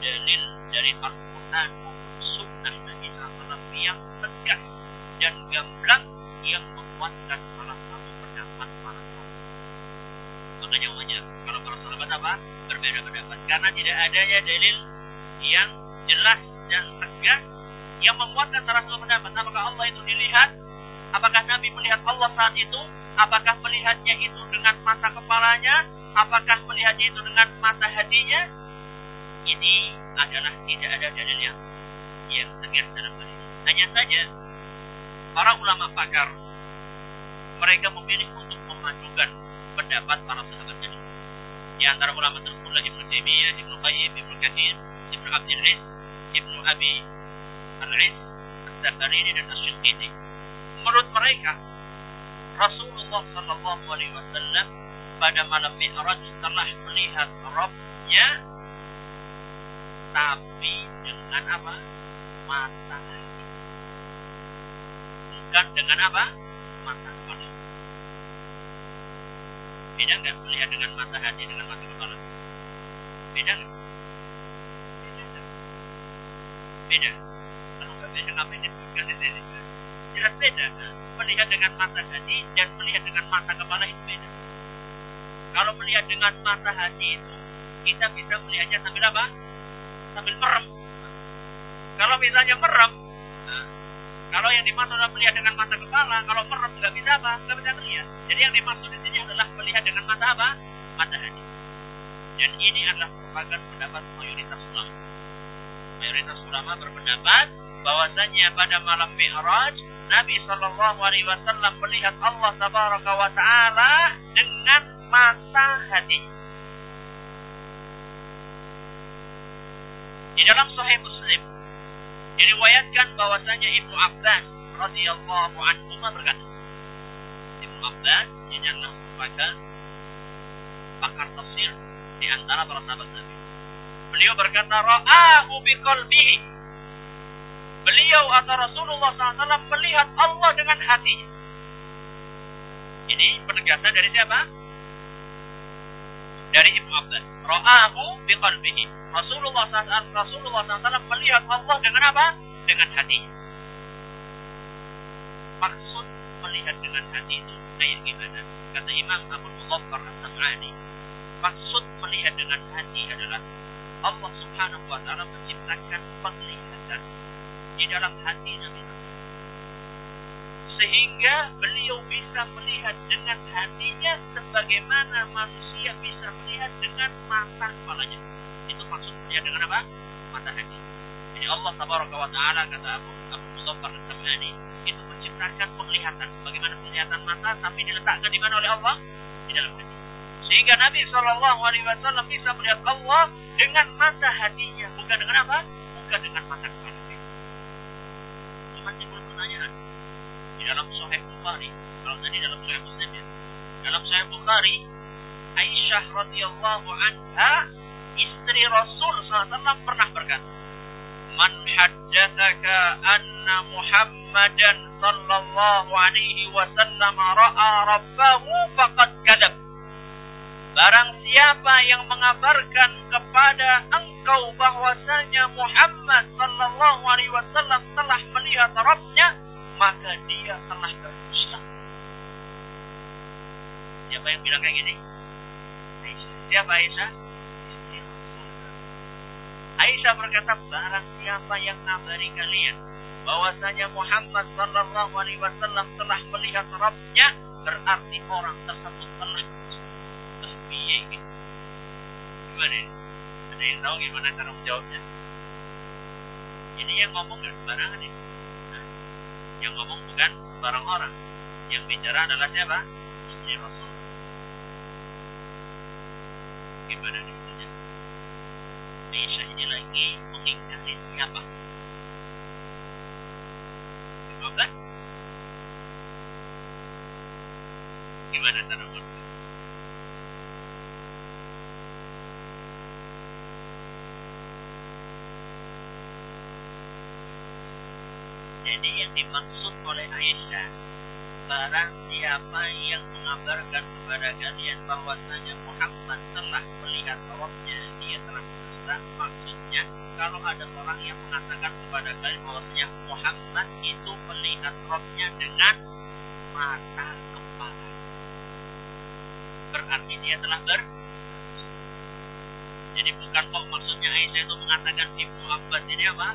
dalil dari Al-Quran sunnah Nabi SAW yang tegas dan gamblang yang menguatkan salah satu pendapat para sahabat. Makanya wajar kalau para sahabat apa? Berbeda pendapat. Karena tidak adanya dalil yang jelas dan tegas yang menguatkan salah satu pendapat. Apakah Allah itu dilihat? Apakah Nabi melihat Allah saat itu? Apakah melihatnya itu dengan mata kepalanya? Apakah melihatnya itu dengan mata hatinya? Ini adalah tidak ada dalil yang yang tegas dalam hal ini. Hanya saja para ulama pakar mereka memilih untuk memajukan pendapat para sahabat tadi. Di antara ulama tersebut Ibnu Taimiyah, Ibnu Qayyim, Ibnu Katsir, Ibnu Abdul Aziz, Ibnu Abi Al-Iz, Al-Zafarini dan Asy-Syiqiti. Menurut mereka, Rasulullah Shallallahu Alaihi Wasallam pada malam Mi'raj telah melihat Rabbnya tapi dengan apa? Mata. Bukan dengan apa? Mata kepala. Beda nggak melihat dengan mata hati dengan mata kepala? Beda nggak? Beda? Beda. Kalau nggak beda ngapain disebutkan di sini? Jelas beda. Melihat dengan mata hati dan melihat dengan mata kepala itu beda. Kalau melihat dengan mata hati itu kita bisa melihatnya sambil apa? Sambil merem. Kalau misalnya merem, kalau yang dimaksud adalah melihat dengan mata kepala, kalau merem nggak bisa apa? Nggak bisa melihat. Jadi yang dimaksud di sini adalah melihat dengan mata apa? Mata hati. Dan ini adalah merupakan pendapat mayoritas ulama. Mayoritas ulama berpendapat bahwasanya pada malam Mi'raj Nabi Shallallahu Alaihi Wasallam melihat Allah Tabaraka wa Taala dengan mata hati. Di dalam Sahih Muslim diriwayatkan bahwasanya Ibnu Abbas radhiyallahu anhu berkata, Ibnu Abbas ini adalah merupakan pakar tafsir di antara para sahabat Nabi. Beliau berkata, "Ra'ahu biqalbihi." Beliau atau Rasulullah SAW melihat Allah dengan hatinya. Ini penegasan dari siapa? Dari Ibnu Abbas. Ra'ahu biqalbihi. Rasulullah SAW, Rasulullah SAW melihat Allah dengan apa? Dengan hatinya. Maksud melihat dengan hati itu kayak gimana? Kata Imam Abu Muzaffar As-Sam'ani. Maksud melihat dengan hati adalah Allah Subhanahu wa taala menciptakan penglihatan di dalam hati Nabi sehingga beliau bisa melihat dengan hatinya sebagaimana manusia bisa melihat dengan mata kepalanya. Itu maksud melihat dengan apa? Mata hati. Jadi Allah Tabaraka wa taala kata Abu Abu Mustafa Al-Samani itu menciptakan penglihatan. Bagaimana penglihatan mata tapi diletakkan di mana oleh Allah? Di dalam hati. Sehingga Nabi Shallallahu Alaihi Wasallam bisa melihat Allah dengan mata hatinya, bukan dengan apa? Bukan dengan mata kepala. Cuma timbul pertanyaan dalam Sahih Bukhari, kalau tadi dalam Sahih Muslim ya, dalam Sahih Bukhari, Aisyah radhiyallahu anha istri Rasul SAW pernah berkata, Man haddatsaka anna Muhammadan sallallahu alaihi wasallam ra'a rabbahu faqad kadzab. Barang siapa yang mengabarkan kepada engkau bahwasanya Muhammad sallallahu alaihi wasallam telah melihat Rabbnya, maka dia telah berdusta. Siapa yang bilang kayak gini? Siapa Aisyah? Aisyah berkata, barang siapa yang ngabari kalian bahwasanya Muhammad sallallahu alaihi wasallam telah melihat Rabbnya, berarti orang tersebut telah gitu. Gimana? Ada yang tahu gimana cara menjawabnya? Ini yang ngomong gak sembarangan ini. Yang ngomong bukan sembarang orang. Yang bicara adalah siapa? Istri Rasul. Gimana nih? Aisyah ini lagi mengingkari siapa? Gimana? Gimana cara Jadi yang dimaksud oleh Aisyah Barang siapa yang mengabarkan kepada kalian bahwasanya Muhammad telah melihat Rabbnya Dia telah berdusta Maksudnya kalau ada orang yang mengatakan kepada kalian bahwasanya Muhammad itu melihat Rabbnya dengan mata kepala Berarti dia telah ber jadi bukan kok maksudnya Aisyah itu mengatakan si Muhammad ini apa?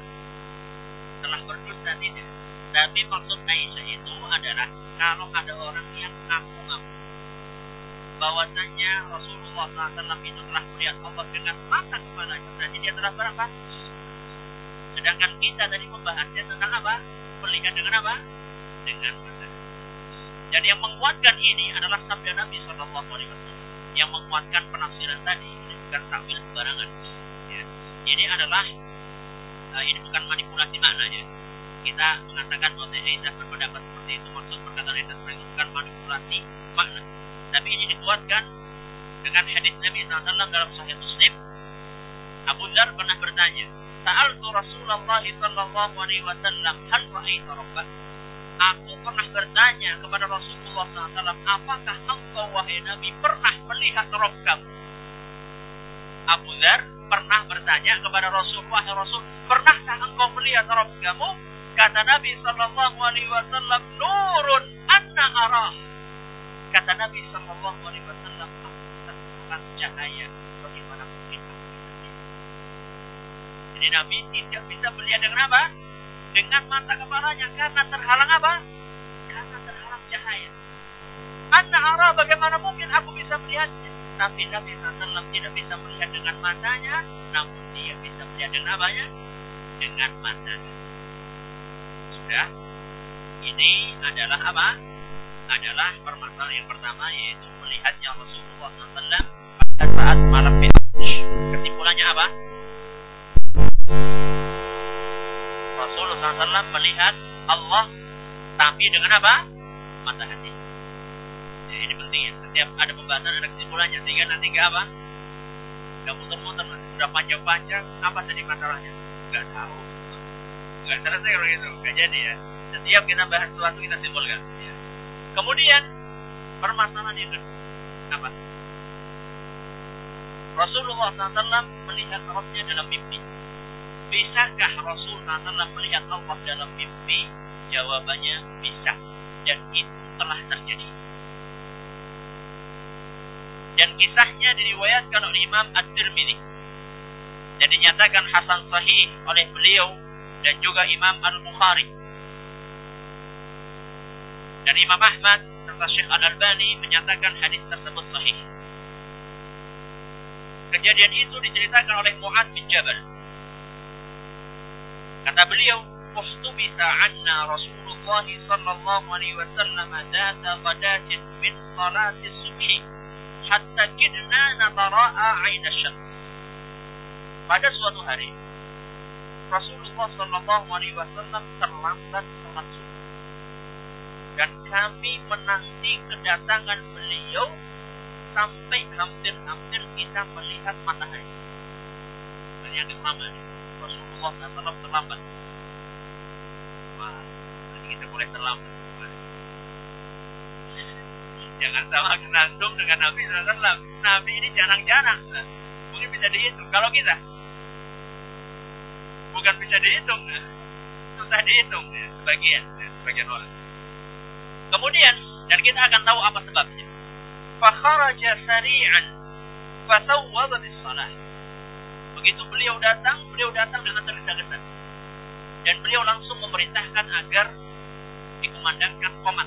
Telah berdusta tidak. Tapi maksud Aisyah itu adalah kalau ada orang yang ngaku-ngaku bahwasanya Rasulullah SAW itu telah melihat Allah dengan mata kepalanya, berarti dia telah berapa? Sedangkan kita tadi membahasnya tentang apa? Melihat dengan apa? Dengan mata. Dan yang menguatkan ini adalah sabda Nabi Wasallam yang menguatkan penafsiran tadi ini bukan takwil sembarangan. Ya. Ini adalah uh, ini bukan manipulasi maknanya. Kita mengatakan bahwa Aisyah berpendapat seperti itu, maksud perkataan Aisyah seperti itu bukan manipulasi makna. Tapi ini dikuatkan dengan hadis Nabi SAW dalam Sahih Muslim. Abu Dhar pernah bertanya, Sa'altu Rasulullah sallallahu alaihi wasallam hal ra'aita rabbak? Aku pernah bertanya kepada Rasulullah SAW, apakah engkau wahai Nabi pernah melihat Rabb kamu? Abu Dhar pernah bertanya kepada Rasulullah, Rasul, pernahkah engkau melihat Rabb kamu? Kata Nabi Sallallahu Alaihi Wasallam, nurun anna arah. Kata Nabi Sallallahu Alaihi Wasallam, terang cahaya. Bagaimana mungkin aku bisa? Jadi Nabi tidak bisa melihat dengan apa? Dengan mata kepalanya karena terhalang apa? Karena terhalang cahaya. Anna arah bagaimana mungkin aku bisa melihatnya? Tapi Nabi SAW tidak bisa melihat dengan matanya, namun dia bisa melihat dengan apanya? Dengan matanya. Sudah. Ini adalah apa? Adalah permasalahan yang pertama yaitu melihatnya Rasulullah SAW pada saat malam Mi'raj. Kesimpulannya apa? Rasulullah SAW melihat Allah tapi dengan apa? Mata hati. Ya, ini penting ya. Setiap ada pembahasan ada kesimpulannya sehingga nanti gak apa? Gak muter-muter, udah panjang-panjang. Apa tadi masalahnya? Gak tahu. Gak selesai kalau gitu. Gak jadi ya. Setiap kita bahas sesuatu kita simpulkan. Ya. Kemudian permasalahan yang kedua apa? Rasulullah SAW melihat Rabbnya dalam mimpi. Bisakah Rasulullah SAW melihat Allah dalam mimpi? Jawabannya bisa. Dan itu telah terjadi. Dan kisahnya diriwayatkan oleh Imam At-Tirmidzi. Dan dinyatakan Hasan Sahih oleh beliau dan juga Imam Al-Bukhari. Dan Imam Ahmad serta Syekh Al-Albani menyatakan hadis tersebut sahih. Kejadian itu diceritakan oleh Mu'ad bin Jabal. Kata beliau, "Ustubisa anna Rasulullah sallallahu alaihi wasallam data ghadatin min salati subhi hatta kidna natara'a 'aina syams." Pada suatu hari, Rasulullah sallallahu alaihi wasallam terlambat sholat subuh. Dan kami menanti kedatangan beliau sampai hampir-hampir kita melihat matahari. Ternyata nih. Rasulullah SAW terlambat. Wah, nanti kita boleh terlambat. Jangan sama kenantum dengan Nabi SAW. Nabi ini jarang-jarang. Mungkin bisa dihitung. Kalau kita, bukan bisa dihitung. Susah dihitung. Sebagian, sebagian orang. Kemudian, dan kita akan tahu apa sebabnya. fakharaja sari'an fasawwaba bis salah. Begitu beliau datang, beliau datang dengan tergesa-gesa. Dan beliau langsung memerintahkan agar dikumandangkan komat.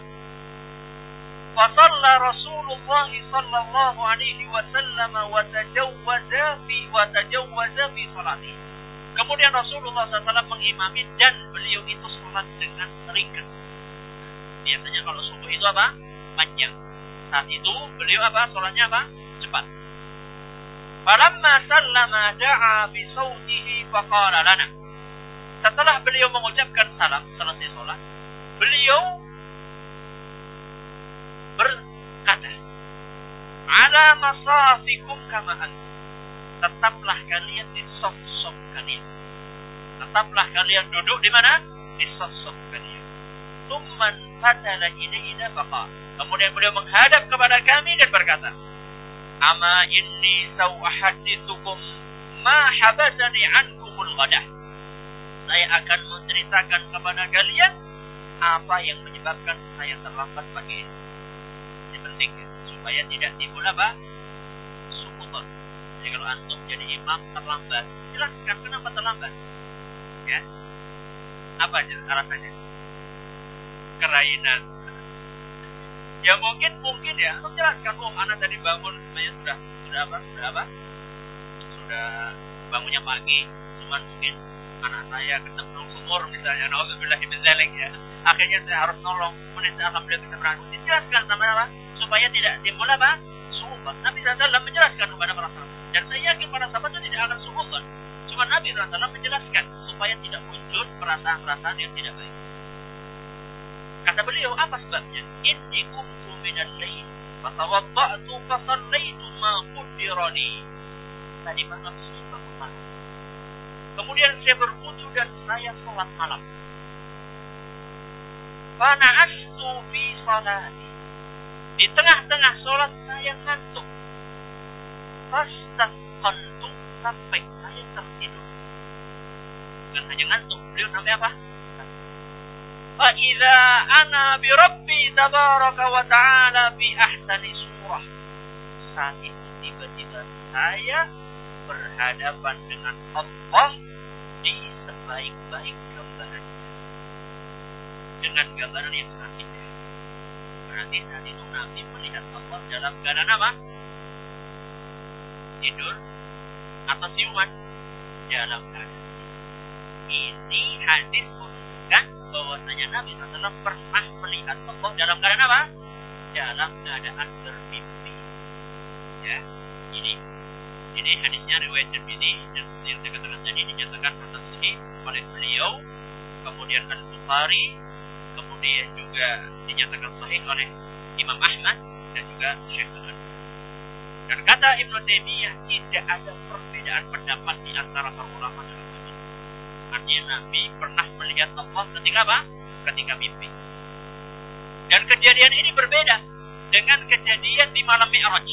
Fasalla Rasulullah sallallahu alaihi wasallam wa tajawwaza fi wa tajawwaza fi salati. Kemudian Rasulullah SAW mengimami dan beliau itu sholat dengan ringkas. Biasanya kalau subuh itu apa? Panjang. Saat itu beliau apa? Sholatnya apa? Cepat. Falamma sallama da'a bi sawtihi faqala lana. Setelah beliau mengucapkan salam selesai sholat, beliau berkata, "Ala masafikum kama antum." Tetaplah kalian di sof-sof kalian. Tetaplah kalian duduk di mana? Di sof-sof kalian. Tumman fatala ilaina faqala. Kemudian beliau menghadap kepada kami dan berkata, Ama inni sawahadithukum ma habasani ankumul ghadah. Saya akan menceritakan kepada kalian apa yang menyebabkan saya terlambat pagi ini. Ini supaya tidak timbul apa? Sukuton. Jadi kalau antum jadi imam terlambat, jelaskan kenapa terlambat. Ya. Apa aja alasannya? Kerainan, Ya mungkin mungkin ya, menjelaskan oh anak tadi bangun saya sudah sudah apa sudah apa sudah bangunnya pagi, cuman mungkin anak saya ketemu sumur misalnya, alhamdulillah ibn ya. Akhirnya saya harus nolong, saya alhamdulillah berangkat. Dijelaskan sama apa? Supaya tidak timbul apa? Suhubat. Nabi SAW menjelaskan kepada para sahabat. Dan saya yakin para sahabat itu tidak akan suhubat. Cuma Nabi SAW menjelaskan supaya tidak muncul perasaan-perasaan yang tidak baik. Kata beliau, apa sebabnya? Inni kumtu minal lain. Fatawadda'tu fasallaitu ma kudirani. Tadi malam saya bangun malam. Kemudian saya berwudu dan saya sholat malam. Fana'astu fi salati. Di tengah-tengah sholat saya ngantuk. pas Fastakontu sampai saya tertidur. Bukan hanya ngantuk, beliau sampai apa? Fa'idha ana bi Rabbi tabaraka wa ta'ala bi ahsani surah. Saat itu tiba-tiba saya berhadapan dengan Allah di sebaik-baik gambaran. Dengan gambaran yang sangat Berarti saat itu Nabi melihat Allah dalam keadaan apa? Tidur atau siuman? Dalam keadaan. Ini hadis menunjukkan bahwasanya Nabi SAW pernah melihat Allah dalam keadaan apa? Dalam keadaan bermimpi. Ya, ini ini hadisnya riwayat Tirmidzi dan yang saya katakan tadi dinyatakan hasan sahih oleh beliau, kemudian Al Bukhari, kemudian juga dinyatakan sahih oleh Imam Ahmad dan juga Syekh Dan kata Ibnu Taimiyah tidak ada perbedaan pendapat di antara para ulama dalam Artinya Nabi pernah melihat Allah ketika apa? Ketika mimpi. Dan kejadian ini berbeda dengan kejadian di malam Mi'raj.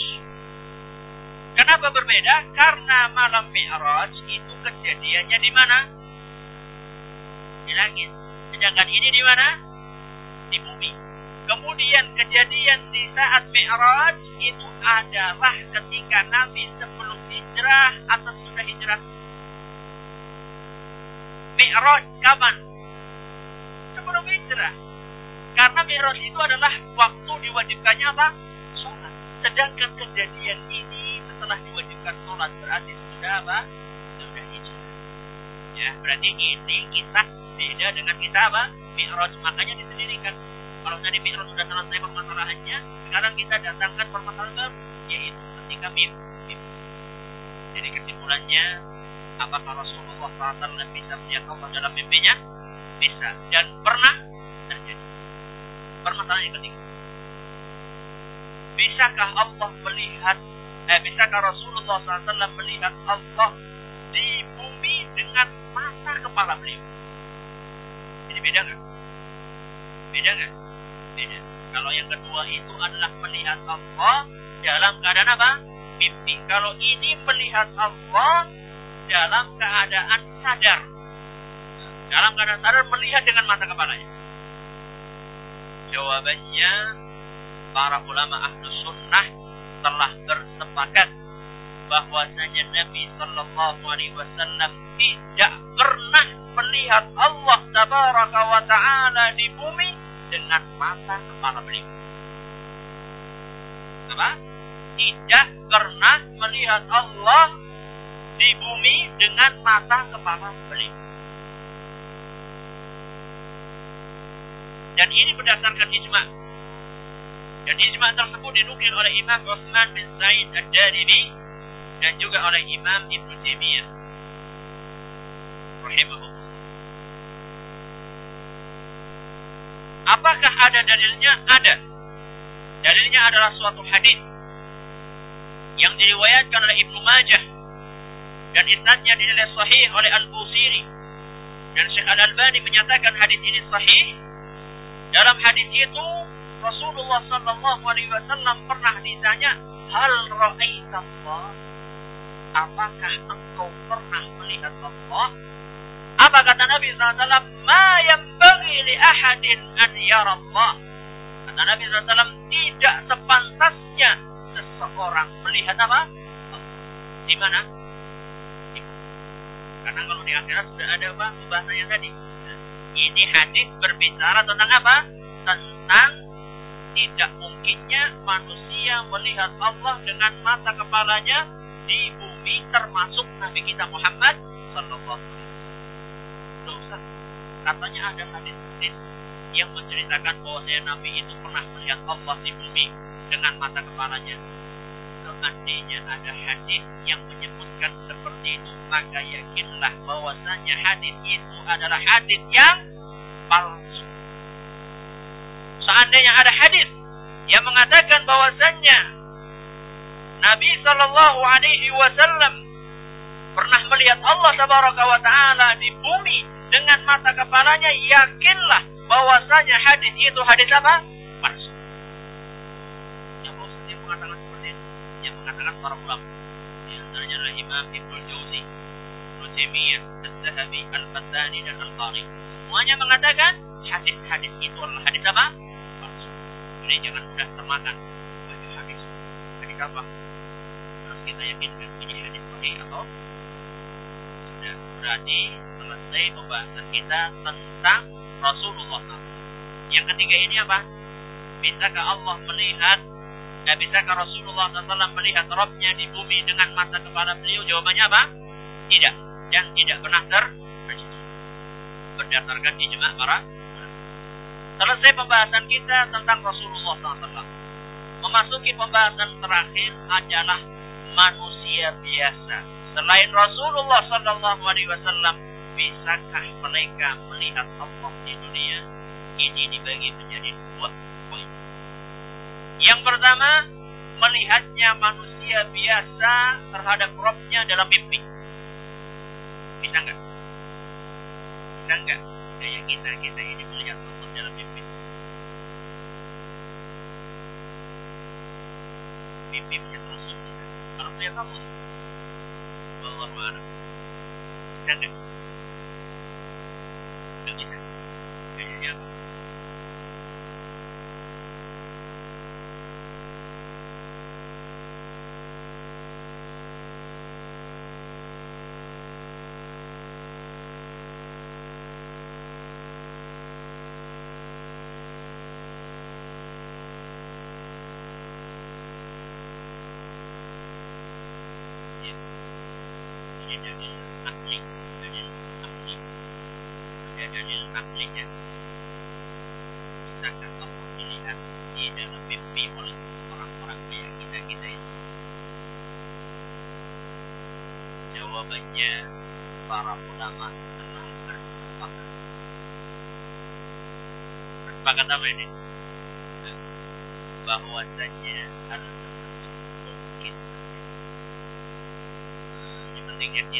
Kenapa berbeda? Karena malam Mi'raj itu kejadiannya di mana? Di langit. Sedangkan ini di mana? Kemudian kejadian di saat Mi'raj itu adalah ketika Nabi sebelum hijrah atau sudah hijrah Mi'raj kapan? Sebelum hijrah. Karena Mi'raj itu adalah waktu diwajibkannya apa? Sholat. Sedangkan kejadian ini setelah diwajibkan sholat berarti sudah apa? Sudah hijrah. Ya, berarti ini kisah beda dengan kisah apa? Mi'raj. Makanya disendirikan. Kalau tadi Mi'raj sudah selesai permasalahannya, sekarang kita datangkan permasalahan baru, yaitu ketika mimpi. Jadi kesimpulannya, apakah Rasulullah SAW bisa melihat Allah dalam mimpinya? Bisa. Dan pernah terjadi. Permasalahan yang ketiga. Bisakah Allah melihat, eh, bisakah Rasulullah SAW melihat Allah di bumi dengan mata kepala beliau? Ini beda nggak? Beda nggak? Beda. Kalau yang kedua itu adalah melihat Allah dalam keadaan apa? Mimpi. Kalau ini melihat Allah dalam keadaan sadar. Dalam keadaan sadar melihat dengan mata kepalanya. Jawabannya para ulama ahlu sunnah telah bersepakat bahwasanya Nabi Shallallahu Alaihi Wasallam tidak pernah melihat Allah Tabaraka wa Taala di bumi dengan mata kepala beliau. Apa? Tidak pernah melihat Allah di bumi dengan mata kepala beliau. Dan ini berdasarkan ijma. Dan ijma tersebut dinukil oleh Imam Utsman bin Zaid Ad-Darimi dan juga oleh Imam Ibnu Taimiyah. Rahimahullah. Apakah ada dalilnya? Ada. Dalilnya adalah suatu hadis yang diriwayatkan oleh Ibnu Majah dan isnadnya dinilai sahih oleh Al-Busiri dan Syekh Al-Albani menyatakan hadis ini sahih dalam hadis itu Rasulullah sallallahu alaihi wasallam pernah ditanya hal ra'aita Allah apakah engkau pernah melihat Allah apa kata Nabi SAW ma yang bagi li ahadin an yarallah kata Nabi SAW tidak sepantasnya seseorang melihat apa? Di mana? Karena kalau di akhirat sudah ada apa? Pembahasannya tadi. Ini hadis berbicara tentang apa? Tentang tidak mungkinnya manusia melihat Allah dengan mata kepalanya di bumi termasuk Nabi kita Muhammad sallallahu alaihi wasallam. Katanya ada hadis-hadis yang menceritakan bahwa Nabi itu pernah melihat Allah di bumi dengan mata kepalanya seandainya ada hadis yang menyebutkan seperti itu, maka yakinlah bahwasanya hadis itu adalah hadis yang palsu. Seandainya ada hadis yang mengatakan bahwasanya Nabi Shallallahu Alaihi Wasallam pernah melihat Allah Tabaraka wa Taala di bumi dengan mata kepalanya, yakinlah bahwasanya hadis itu hadis apa? Palsu. Yang mengatakan yang mengatakan para ulama. Di antaranya adalah Imam Ibnu Jauzi, Ibnu Taimiyah, Al-Zahabi, Al-Fattani dan Al-Qari. Semuanya mengatakan hadis-hadis itu adalah hadis apa? Palsu. Jadi jangan mudah termakan bagi hadis. Hadis apa? Harus kita yakinkan ini hadis sahih atau sudah berarti selesai pembahasan kita tentang Rasulullah. Yang ketiga ini apa? Bisakah Allah melihat Nah, bisakah Rasulullah SAW melihat Robnya di bumi dengan mata kepala beliau? Jawabannya apa? Tidak. Dan tidak pernah terjadi. Berdasarkan ijma para Selesai pembahasan kita tentang Rasulullah SAW. Memasuki pembahasan terakhir adalah manusia biasa. Selain Rasulullah SAW, bisakah mereka melihat Allah di dunia? Ini dibagi menjadi dua yang pertama, melihatnya manusia biasa terhadap Robnya dalam mimpi. Bisa enggak? Bisa enggak? Kayak kita, kita ini melihat Allah dalam mimpi. Mimpi punya Rasul. Kalau melihat Allah. Allah ma'ala.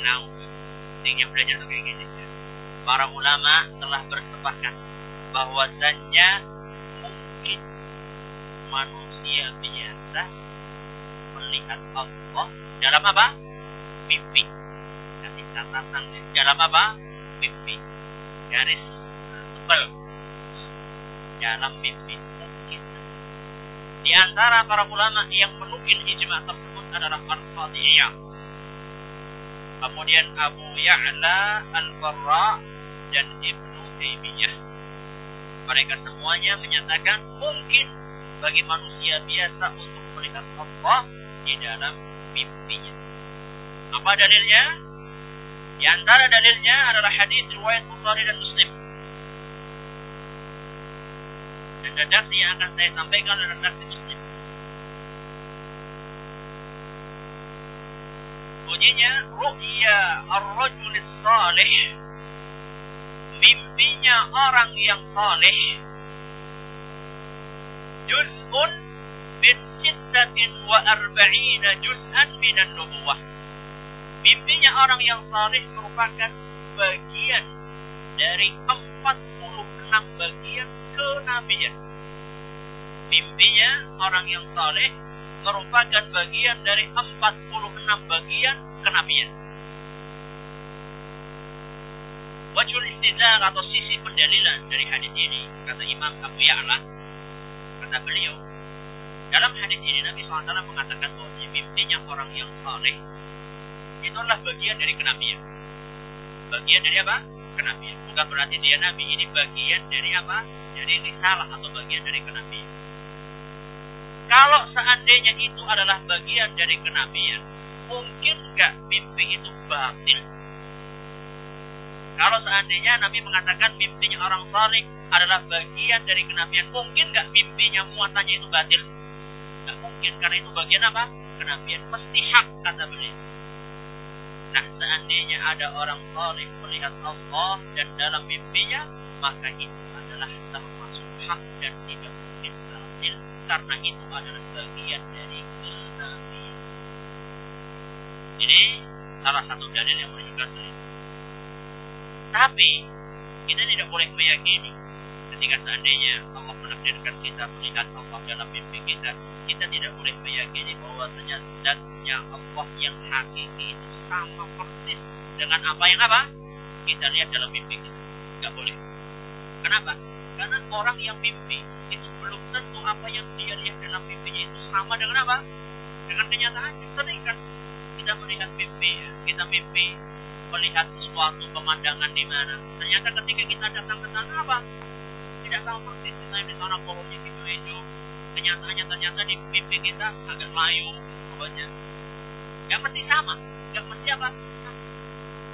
Sinau pentingnya belajar kayak gini para ulama telah bersepakat bahwasannya mungkin manusia biasa melihat Allah dalam apa? Mimpi. Kasih catatan dalam apa? Mimpi. Garis tebal. Dalam mimpi mungkin. Di antara para ulama yang menukil ijma tersebut adalah Al-Qadiyah. Kemudian Abu Ya'la Al-Barra dan Ibnu Taimiyah. Mereka semuanya menyatakan mungkin bagi manusia biasa untuk melihat Allah di dalam mimpinya. Apa dalilnya? Di antara dalilnya adalah hadis riwayat Bukhari dan Muslim. Dan redaksi yang akan saya sampaikan adalah redaksi. Bunyinya ru'ya ar-rajul salih mimpinya orang yang saleh juz'un min wa arba'ina juz'an minan nubuwah. Mimpinya orang yang saleh merupakan bagian dari 46 bagian kenabian. Mimpinya orang yang saleh merupakan bagian dari 46 bagian kenabian Wajul istidlal atau sisi pendalilan dari hadis ini kata Imam Abu Ya'la kata beliau dalam hadis ini Nabi SAW mengatakan bahwa mimpinya orang yang saleh itu adalah bagian dari kenabian. Bagian dari apa? Kenabian. Bukan berarti dia nabi. Ini bagian dari apa? Dari risalah atau bagian dari kenabian. Kalau seandainya itu adalah bagian dari kenabian, mungkin nggak mimpi itu batil? Kalau seandainya Nabi mengatakan mimpinya orang saleh adalah bagian dari kenabian, mungkin nggak mimpinya muatannya itu batil? Nggak mungkin karena itu bagian apa? Kenabian. Mesti hak kata beliau. Nah, seandainya ada orang saleh melihat Allah dan dalam mimpinya, maka itu adalah termasuk hak dan tidak mungkin batil karena itu adalah bagian dari kenabian. Ini salah satu dalil yang menunjukkan itu. Tapi kita tidak boleh meyakini ketika seandainya Allah menakdirkan kita melihat Allah dalam mimpi kita, kita tidak boleh meyakini bahwa zatnya Allah yang hakiki itu sama persis dengan apa yang apa kita lihat dalam mimpi kita. Tidak boleh. Kenapa? Karena orang yang mimpi itu belum tentu apa yang dia lihat dalam mimpinya itu sama dengan apa? Dengan kenyataan. Sering kan kita melihat mimpi, ya. kita mimpi melihat sesuatu pemandangan di mana. Ternyata ketika kita datang ke sana apa? Tidak sama persis. Misalnya di sana pohonnya hijau-hijau. Kenyataannya ternyata di mimpi kita agak layu pohonnya. Gak mesti sama. Gak mesti apa?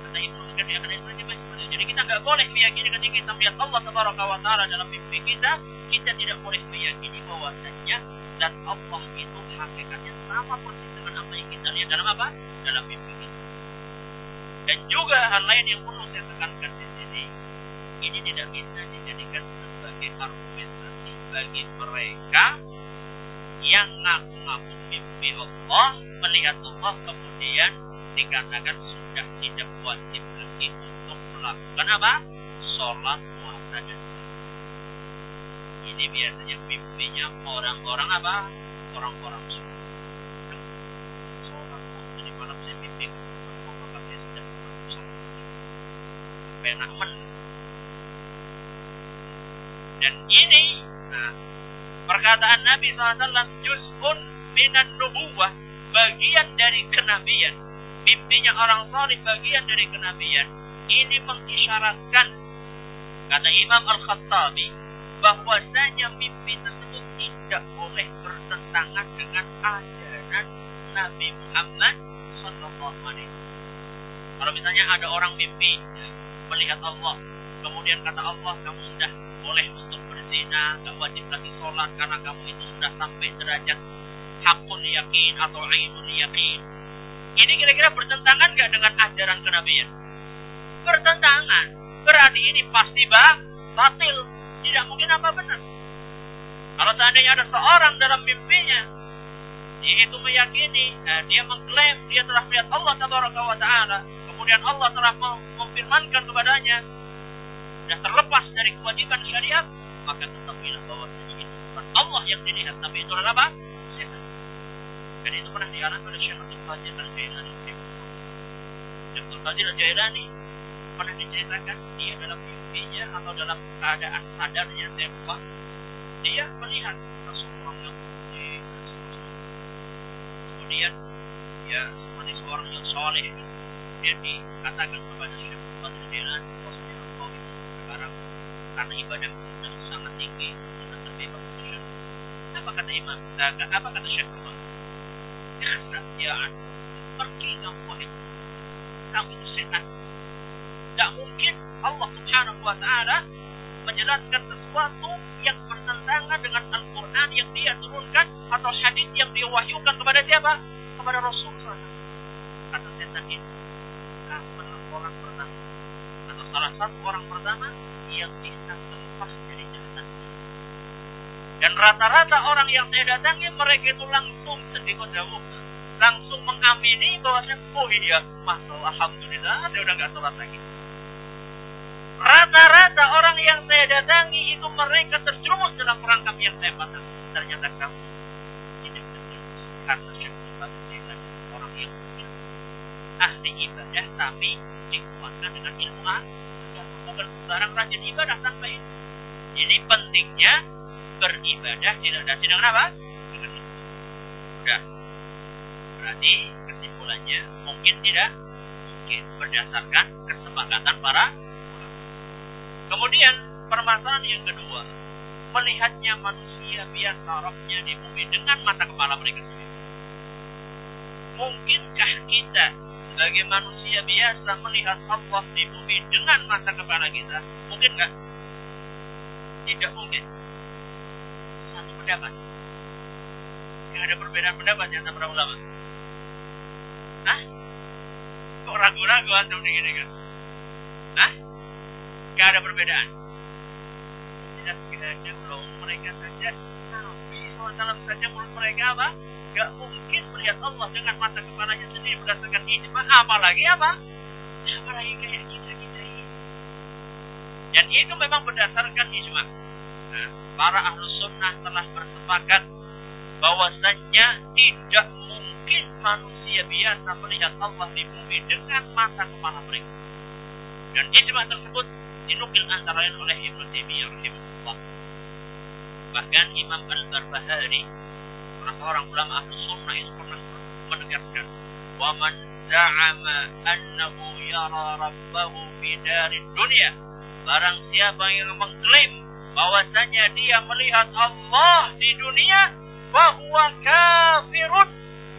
Kata Ibnu Qayyim akan seperti Jadi kita nggak boleh meyakini ketika kita melihat Allah Tabaraka wa Taala dalam mimpi kita, kita tidak boleh meyakini bahwasanya dan Allah itu hakikatnya sama persis dengan apa yang kita lihat dalam apa? Dalam mimpi kita. Dan juga hal lain yang perlu saya tekankan di sini, ini tidak bisa dijadikan sebagai argumentasi bagi mereka yang ngaku-ngaku mimpi Allah, melihat Allah kemudian dikatakan sudah tidak wajib lagi untuk melakukan apa? Sholat, puasa, dan Ini biasanya mimpinya orang-orang apa? Orang-orang enak men. Dan ini, nah, perkataan Nabi SAW, juz'un minan nubuwah, bagian dari kenabian mimpinya orang salih bagian dari kenabian. Ini mengisyaratkan kata Imam Al-Khattabi bahwasanya mimpi tersebut tidak boleh bertentangan dengan ajaran Nabi Muhammad Sallallahu Alaihi Kalau misalnya ada orang mimpi melihat Allah, kemudian kata Allah kamu sudah boleh untuk berzina, gak wajib lagi sholat karena kamu itu sudah sampai derajat hakul yakin atau ainul yakin ini kira-kira bertentangan gak dengan ajaran kenabian? Bertentangan. Berarti ini pasti bah, batil. Tidak mungkin apa benar. Kalau seandainya ada seorang dalam mimpinya, dia itu meyakini, eh, dia mengklaim dia telah melihat Allah Taala, kemudian Allah telah memfirmankan kepadanya, dan terlepas dari kewajiban syariat, maka tetap bahwa bukan Allah yang dilihat, tapi itu adalah apa? Dan itu pernah dialami oleh Syekh Abdul Qadir Al-Jailani. Syekh Abdul Qadir Al-Jailani pernah diceritakan dia dalam mimpinya atau dalam keadaan sadarnya lupa dia melihat Rasulullah yang putih kemudian ya seperti seorang yang soleh dia dikatakan kepada Qadir Jailani bahwasanya engkau itu sekarang karena ibadah sudah sangat tinggi sudah terbebas syirik apa kata imam? Apa kata Syekh Qadir ya pergi kamu wahai kamu itu setan tidak mungkin Allah subhanahu wa ta'ala menjelaskan sesuatu yang bertentangan dengan Al-Quran yang dia turunkan atau hadis yang dia wahyukan kepada siapa? Kepada Rasul Kata setan itu, kamu orang pertama atau salah satu orang pertama yang bisa terlepas dari jahatan. Dan rata-rata orang yang saya datangi mereka itu langsung sedih jauh langsung mengamini bahwasanya oh iya masalah alhamdulillah saya udah nggak sholat lagi Rata-rata orang yang saya datangi itu mereka terjerumus dalam perangkap yang saya pasang. Ternyata kamu tidak terjerumus karena syaitan dengan orang yang punya ahli ibadah tapi dikuatkan dengan ilmu bukan sembarang rajin ibadah tanpa itu. Jadi pentingnya beribadah tidak ada dengan apa? Dengan. Berarti kesimpulannya mungkin tidak mungkin berdasarkan kesepakatan para Kemudian permasalahan yang kedua, melihatnya manusia biasa rohnya di bumi dengan mata kepala mereka sendiri. Mungkinkah kita sebagai manusia biasa melihat Allah di bumi dengan mata kepala kita? Mungkin nggak? Tidak mungkin. Satu pendapat. Tidak ada perbedaan pendapat di antara ulama. Hah? Kok ragu-ragu antum begini kan? Hah? Gak ada perbedaan. Tidak ada loh mereka saja Nabi SAW saja menurut mereka apa? Gak mungkin melihat Allah dengan mata kepalanya sendiri berdasarkan ijma. Apalagi apa? Apalagi kayak kita kita ini. Dan itu memang berdasarkan ijma. Nah, para ahlu sunnah telah bersepakat bahwasannya tidak mungkin manusia biasa melihat Allah di bumi dengan mata kepala mereka. Dan ijma tersebut dinukil antara lain oleh Ibnu Taimiyah rahimahullah. Bahkan Imam Al-Barbahari, salah seorang ulama ahlu sunnah itu pernah menegaskan, "Wa man za'ama annahu yara rabbahu fi darid dunya." Barang siapa yang mengklaim bahwasanya dia melihat Allah di dunia, bahwa kafirun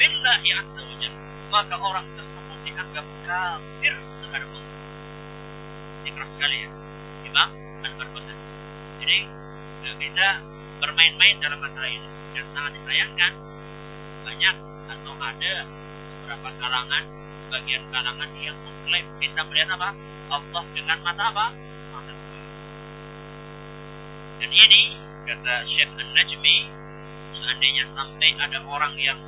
billahi azza wajalla. Maka orang tersebut dianggap kafir. Keras sekali ya. Imam Al-Barbahari. Jadi nggak bisa bermain-main dalam masalah ini dan sangat disayangkan banyak atau ada beberapa kalangan bagian kalangan yang mengklaim bisa melihat apa Allah dengan mata apa mata dan ini kata Syekh An-Najmi seandainya sampai ada orang yang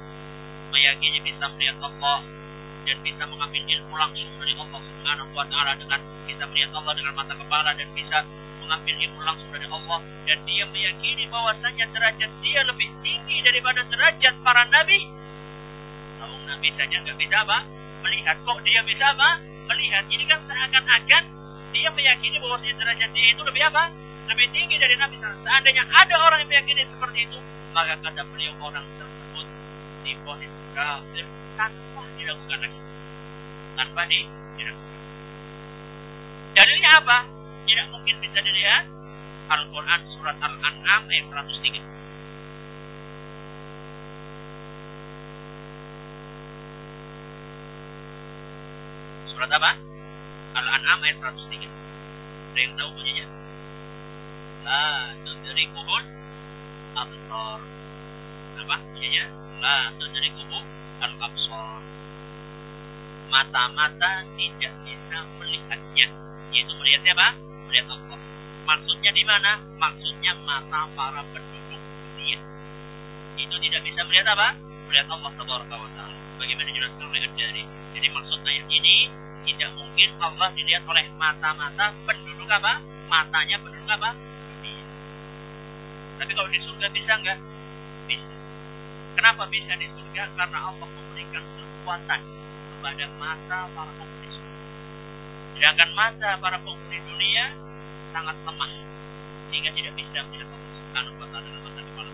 meyakini bisa melihat Allah dan bisa mengambil ilmu langsung dari Allah Subhanahu wa taala dengan bisa melihat Allah dengan mata kepala dan bisa mengambil ilmu langsung dari Allah dan dia meyakini bahwasanya derajat dia lebih tinggi daripada derajat para nabi. Tahu nabi saja nggak bisa apa? Melihat kok dia bisa apa? Melihat. Ini kan seakan-akan dia meyakini bahwasanya derajat dia itu lebih apa? Lebih tinggi dari nabi. Seandainya ada orang yang meyakini seperti itu, maka kata beliau orang tersebut difonis kafir tanpa diragukan lagi. Tanpa diragukan. Dalilnya apa? Tidak mungkin bisa dilihat. Al-Quran surat Al-An'am ayat 103. Surat apa? Al-An'am ayat 103. Ada yang tahu bunyinya? La tudrikuhun absar. Apa bunyinya? La tudrikuhun al-absar. Mata-mata tidak bisa melihatnya. Yaitu melihat siapa? Melihat Allah. Maksudnya di mana? Maksudnya mata para penduduk dunia. Itu tidak bisa melihat apa? Melihat Allah Taala wa Ta'ala. Bagaimana dijelaskan oleh Al-Jari. Jadi maksud ayat ini tidak mungkin Allah dilihat oleh mata-mata penduduk apa? Matanya penduduk apa? Dunia. Tapi kalau di surga bisa enggak? Bisa. Kenapa bisa di surga? Karena Allah memberikan kekuatan kepada mata para penghuni surga. Sedangkan mata para penghuni dunia sangat lemah sehingga tidak bisa melihat Allah Subhanahu wa taala dengan mata kepala.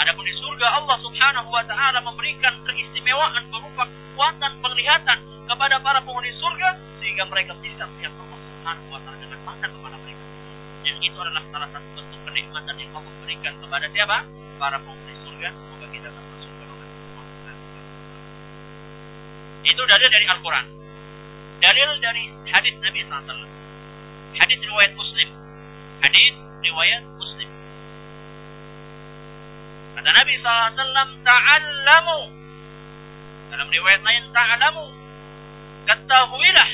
Adapun penghuni surga Allah Subhanahu wa taala memberikan keistimewaan berupa kekuatan penglihatan kepada para penghuni surga sehingga mereka bisa melihat Allah Subhanahu wa taala dengan mata kepala mereka. Dan itu adalah salah satu bentuk kenikmatan yang Allah berikan kepada siapa? Para penghuni surga. Semoga kita termasuk golongan Itu dalil dari Al-Quran. Dalil dari hadis Nabi SAW. Hadis riwayat Muslim. Hadis riwayat Muslim. Kata Nabi SAW, Ta'allamu. Dalam riwayat lain, Ta'alamu. Ketahuilah.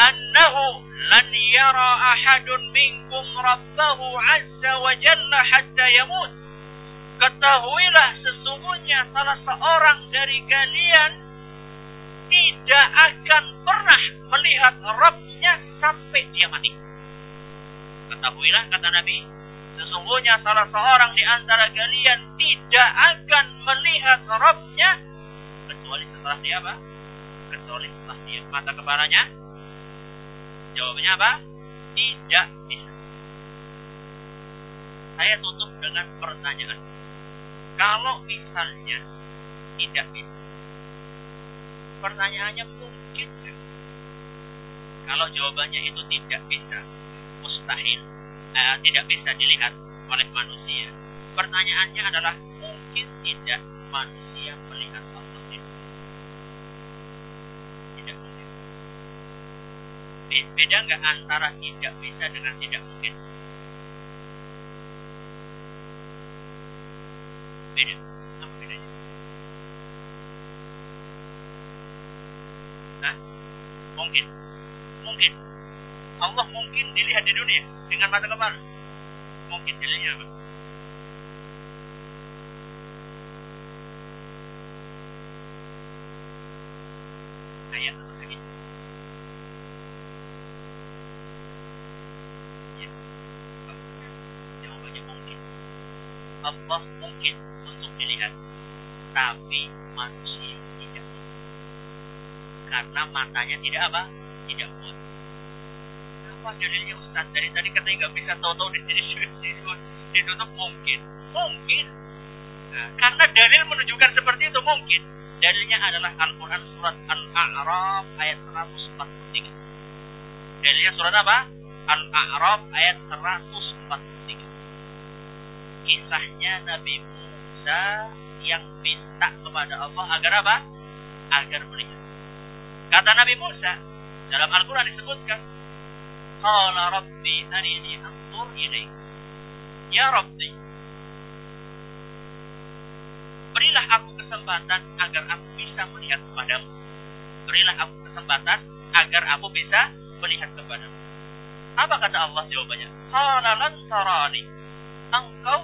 Annahu lan yara ahadun minkum rabbahu azza wa jalla hatta yamut. Ketahuilah sesungguhnya salah seorang dari kalian tidak akan pernah melihat Rabbnya sampai dia mati. Ketahuilah kata Nabi, sesungguhnya salah seorang di antara kalian tidak akan melihat Rabbnya kecuali setelah dia apa? Kecuali setelah dia mata kepalanya. Jawabannya apa? Tidak bisa. Saya tutup dengan pertanyaan. Kalau misalnya tidak bisa, pertanyaannya mungkin kalau jawabannya itu tidak bisa, mustahil, eh, tidak bisa dilihat oleh manusia. Pertanyaannya adalah mungkin tidak manusia melihat Allah itu. Tidak mungkin. Beda nggak antara tidak bisa dengan tidak mungkin? Beda. Apa bedanya? Nah, mungkin mungkin Allah mungkin dilihat di dunia dengan mata kepala. Mungkin dilihat? Ayat atau hadis? Ya. Jawabannya mungkin. Allah mungkin untuk dilihat, tapi manusia tidak. Karena matanya tidak apa? Tidak kuat apa dalilnya Ustaz? Dari tadi katanya nggak bisa tahu-tahu di sini ditutup mungkin. Mungkin. Nah, karena dalil menunjukkan seperti itu mungkin. Dalilnya adalah Al-Quran surat Al-A'raf ayat 143. Dalilnya surat apa? Al-A'raf ayat 143. Kisahnya Nabi Musa yang minta kepada Allah agar apa? Agar melihat. Kata Nabi Musa, dalam Al-Quran disebutkan, Qala Rabbi arini anzur ilaik. Ya Rabbi, berilah aku kesempatan agar aku bisa melihat kepadamu. Berilah aku kesempatan agar aku bisa melihat kepadamu. Apa kata Allah jawabannya? Qala lan tarani. Engkau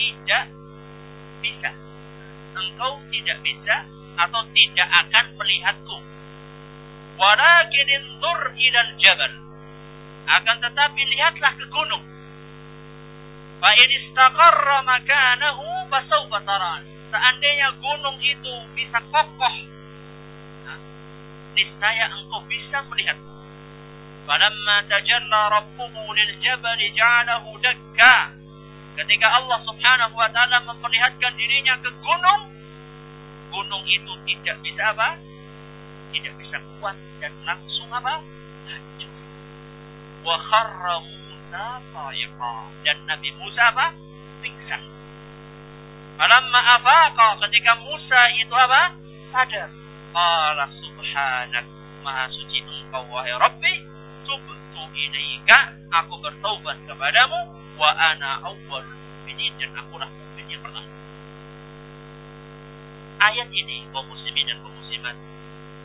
tidak bisa. Engkau tidak bisa atau tidak akan melihatku Walakin inzur ilal jabal. Akan tetapi lihatlah ke gunung. Fa in istaqarra makanahu fasawfa taran. Seandainya gunung itu bisa kokoh, nah, niscaya engkau bisa melihat. Falamma tajalla rabbuhu lil jabal ja'alahu dakka. Ketika Allah Subhanahu wa taala memperlihatkan dirinya ke gunung, gunung itu tidak bisa apa? Tidak bisa kuat dan langsung apa? Hancur. Wa kharra Musa. Dan Nabi Musa apa? Pingsan. Falamma afaqa ketika Musa itu apa? Sadar. Qala subhanak. Maha suci engkau wahai Rabbi. Tubtu ilaika. Aku bertaubat kepadamu. Wa ana awwal mu'minin. Dan akulah mukmin yang pertama. Ayat ini kaum muslimin dan kaum muslimat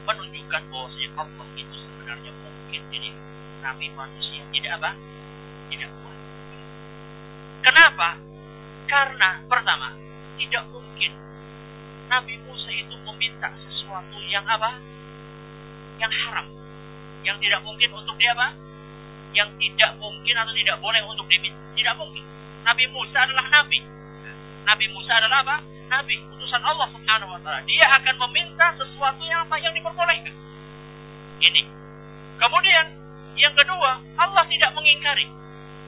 menunjukkan bahwasanya Allah itu sebenarnya mungkin jadi tapi manusia tidak apa? Tidak kuat. Kenapa? Karena pertama, tidak mungkin Nabi Musa itu meminta sesuatu yang apa? Yang haram. Yang tidak mungkin untuk dia apa? Yang tidak mungkin atau tidak boleh untuk diminta. Tidak mungkin. Nabi Musa adalah nabi. Nabi Musa adalah apa? Nabi, utusan Allah Subhanahu wa taala. Dia akan meminta sesuatu yang apa yang diperbolehkan. Ini. Kemudian yang kedua, Allah tidak mengingkari.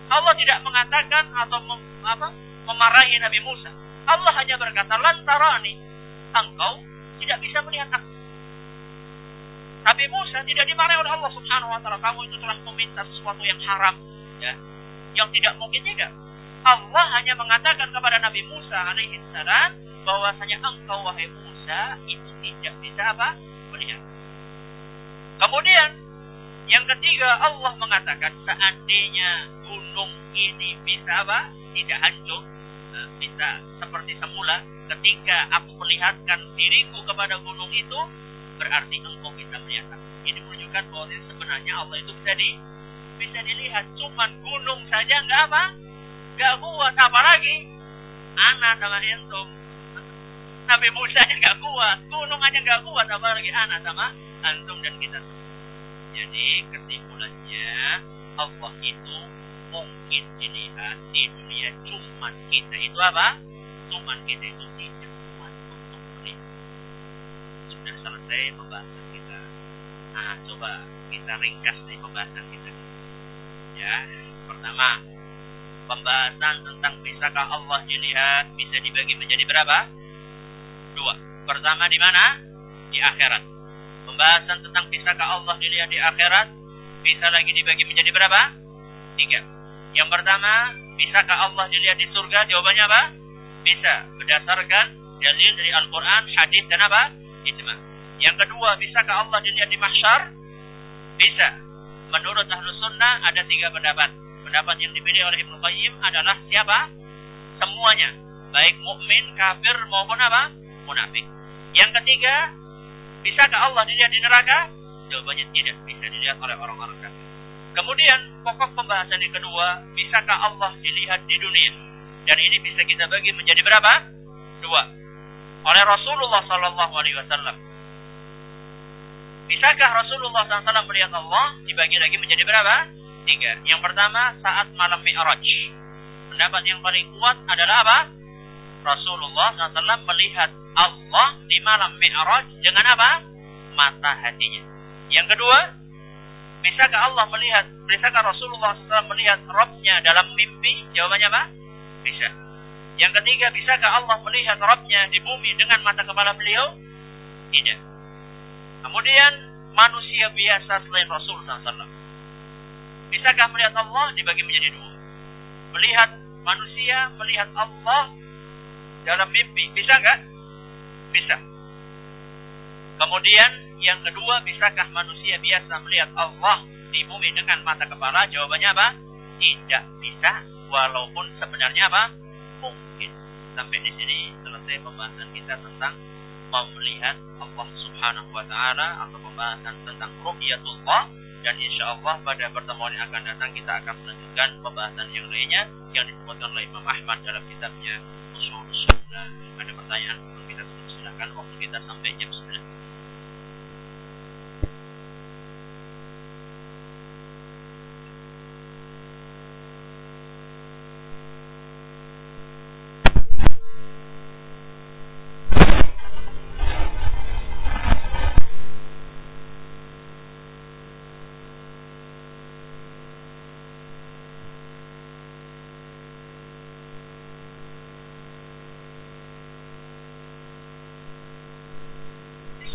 Allah tidak mengatakan atau mem, apa, memarahi Nabi Musa. Allah hanya berkata, lantarani, engkau tidak bisa melihat aku. Tapi Musa tidak dimarahi oleh Allah Subhanahu wa taala. Kamu itu telah meminta sesuatu yang haram, ya. Yang tidak mungkin tidak. Allah hanya mengatakan kepada Nabi Musa alaihi salam bahwasanya engkau wahai Musa itu tidak bisa apa? melihat. Kemudian yang ketiga Allah mengatakan seandainya gunung ini bisa apa? tidak hancur, eh, bisa seperti semula ketika aku melihatkan diriku kepada gunung itu berarti engkau bisa melihat Ini menunjukkan bahwa sebenarnya Allah itu bisa di bisa dilihat. Cuman gunung saja nggak apa? Nggak kuat. Apalagi anak sama entum. Nabi Musa nggak kuat. Gunung aja nggak kuat. Apalagi anak sama antum dan kita Jadi kesimpulannya Allah itu mungkin dilihat di dunia cuman kita itu apa? Cuman kita itu tidak kuat untuk melihat. Sudah selesai pembahasan kita. Nah, coba kita ringkas nih pembahasan kita. Ya, pertama pembahasan tentang bisakah Allah dilihat bisa dibagi menjadi berapa? Dua. Pertama di mana? Di akhirat. Pembahasan tentang bisakah Allah dilihat di akhirat bisa lagi dibagi menjadi berapa? Tiga. Yang pertama, bisakah Allah dilihat di surga? Jawabannya apa? Bisa. Berdasarkan dalil dari Al-Quran, hadis dan apa? Ijma. Yang kedua, bisakah Allah dilihat di mahsyar? Bisa. Menurut ahlu sunnah ada tiga pendapat. Pendapat yang dipilih oleh Ibnu Qayyim adalah siapa? Semuanya. Baik mukmin, kafir maupun apa? Munafik. Yang ketiga, bisakah Allah dilihat di neraka? Jawabannya tidak bisa dilihat oleh orang-orang kafir. Kemudian pokok pembahasan yang kedua, bisakah Allah dilihat di dunia? Dan ini bisa kita bagi menjadi berapa? Dua. Oleh Rasulullah Sallallahu Alaihi Wasallam. Bisakah Rasulullah SAW melihat Allah? Dibagi lagi menjadi berapa? Tiga. Yang pertama saat malam Mi'raj. Pendapat yang paling kuat adalah apa? Rasulullah SAW melihat Allah di malam Mi'raj dengan apa? Mata hatinya. Yang kedua, bisakah Allah melihat, bisakah Rasulullah SAW melihat Robnya dalam mimpi? Jawabannya apa? Bisa. Yang ketiga, bisakah Allah melihat Robnya di bumi dengan mata kepala beliau? Tidak. Kemudian manusia biasa selain Rasul SAW. Bisakah melihat Allah dibagi menjadi dua? Melihat manusia, melihat Allah dalam mimpi. Bisa nggak? Bisa. Kemudian yang kedua, bisakah manusia biasa melihat Allah di bumi dengan mata kepala? Jawabannya apa? Tidak bisa, walaupun sebenarnya apa? Mungkin. Sampai di sini selesai pembahasan kita tentang melihat Allah Subhanahu wa taala atau pembahasan tentang ru'yatullah dan insya Allah pada pertemuan yang akan datang kita akan melanjutkan pembahasan yang lainnya yang disebutkan oleh Imam Ahmad dalam kitabnya Usul Sunnah. Ada pertanyaan kita silakan waktu kita sampai jam 9.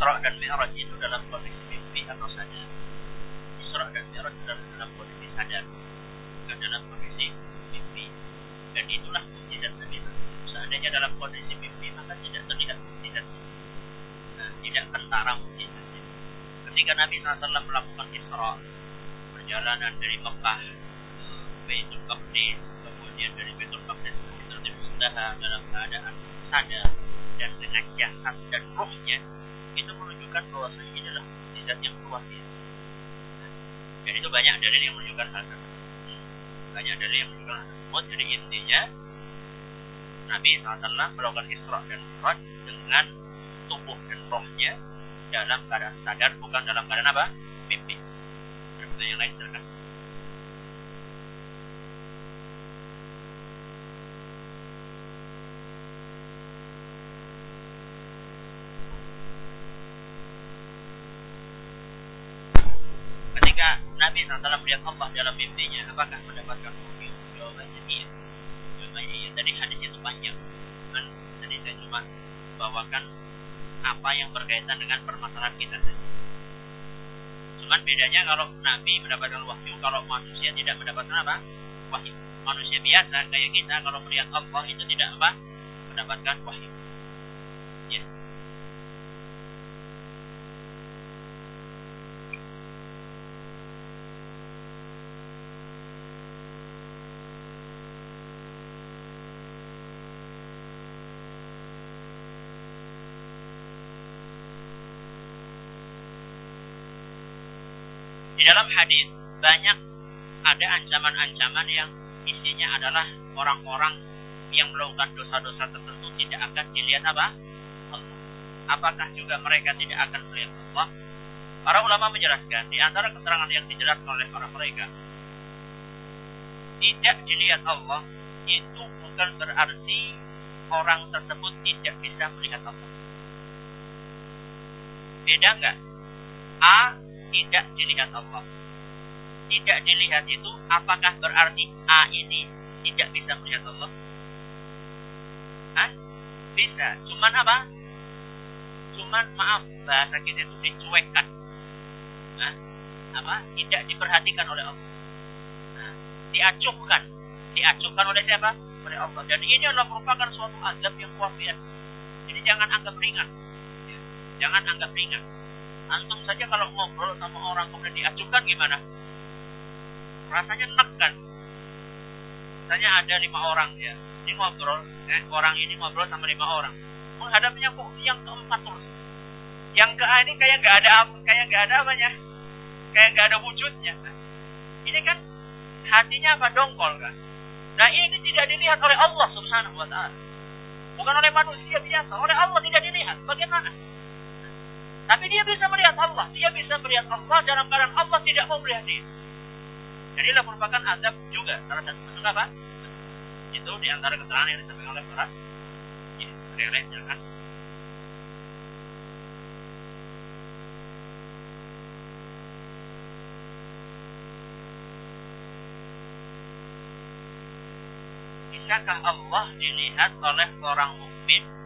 Isra dan Mi'raj itu dalam kondisi mimpi atau sadar. Isra dan Mi'raj itu dalam kondisi sadar, bukan dalam kondisi mimpi. Dan itulah mukjizat Nabi Seandainya dalam kondisi mimpi maka tidak terlihat mukjizat. Nah, tidak kentara mukjizatnya. Ketika Nabi SAW melakukan Isra, perjalanan dari Mekah ke Baitul Maqdis, kemudian dari Baitul Maqdis ke Sidratul Muntaha dalam keadaan sadar dan dengan jasad dan rohnya itu menunjukkan bahwasanya ini adalah mukjizat yang luar biasa. Dan itu banyak dalil yang menunjukkan hal tersebut. Banyak dalil yang menunjukkan hal tersebut. Jadi intinya Nabi SAW melakukan Isra dan Mi'raj dengan tubuh dan rohnya dalam keadaan sadar, bukan dalam keadaan apa? Mimpi. Ada yang lain silakan. Nabi SAW melihat Allah dalam mimpinya, apakah mendapatkan wahyu? Jawabannya iya. Jawabannya iya. Tadi hadisnya itu panjang. Dan membawakan apa yang berkaitan dengan permasalahan kita. Cuman bedanya kalau Nabi mendapatkan wahyu, kalau manusia tidak mendapatkan apa? Wahyu. Manusia biasa kayak kita kalau melihat Allah itu tidak apa? Mendapatkan wahyu. Ya. Di dalam hadis banyak ada ancaman-ancaman yang isinya adalah orang-orang yang melakukan dosa-dosa tertentu tidak akan dilihat apa? Allah. Apakah juga mereka tidak akan melihat Allah? Para ulama menjelaskan di antara keterangan yang dijelaskan oleh para mereka tidak dilihat Allah itu bukan berarti orang tersebut tidak bisa melihat Allah. Beda enggak? A tidak dilihat Allah. Tidak dilihat itu apakah berarti A ini tidak bisa melihat Allah? Hah? Bisa. Cuman apa? Cuman maaf bahasa kita itu dicuekkan. Hah? Apa? Tidak diperhatikan oleh Allah. Hah? Diacuhkan. Diacuhkan oleh siapa? Oleh Allah. Dan ini adalah merupakan suatu azab yang biasa. Jadi jangan anggap ringan. Jangan anggap ringan antum saja kalau ngobrol sama orang kemudian diajukan gimana? Rasanya enak kan? Misalnya ada lima orang ya, ini ngobrol, eh, orang ini ngobrol sama lima orang, menghadapinya kok yang keempat terus, yang ke ini kayak nggak ada kayak nggak ada apanya, kayak nggak ada wujudnya. Ini kan hatinya apa dongkol kan? Nah ini tidak dilihat oleh Allah Subhanahu Wa Taala, bukan oleh manusia biasa, oleh Allah tidak dilihat. Bagaimana? Tapi dia bisa melihat Allah. Dia bisa melihat Allah dalam keadaan Allah tidak mau melihat dia. Jadi ini merupakan azab juga. Salah satu bentuk apa? Itu di antara keterangan yang disampaikan oleh para ya, kan? Bisakah Allah dilihat oleh orang mukmin di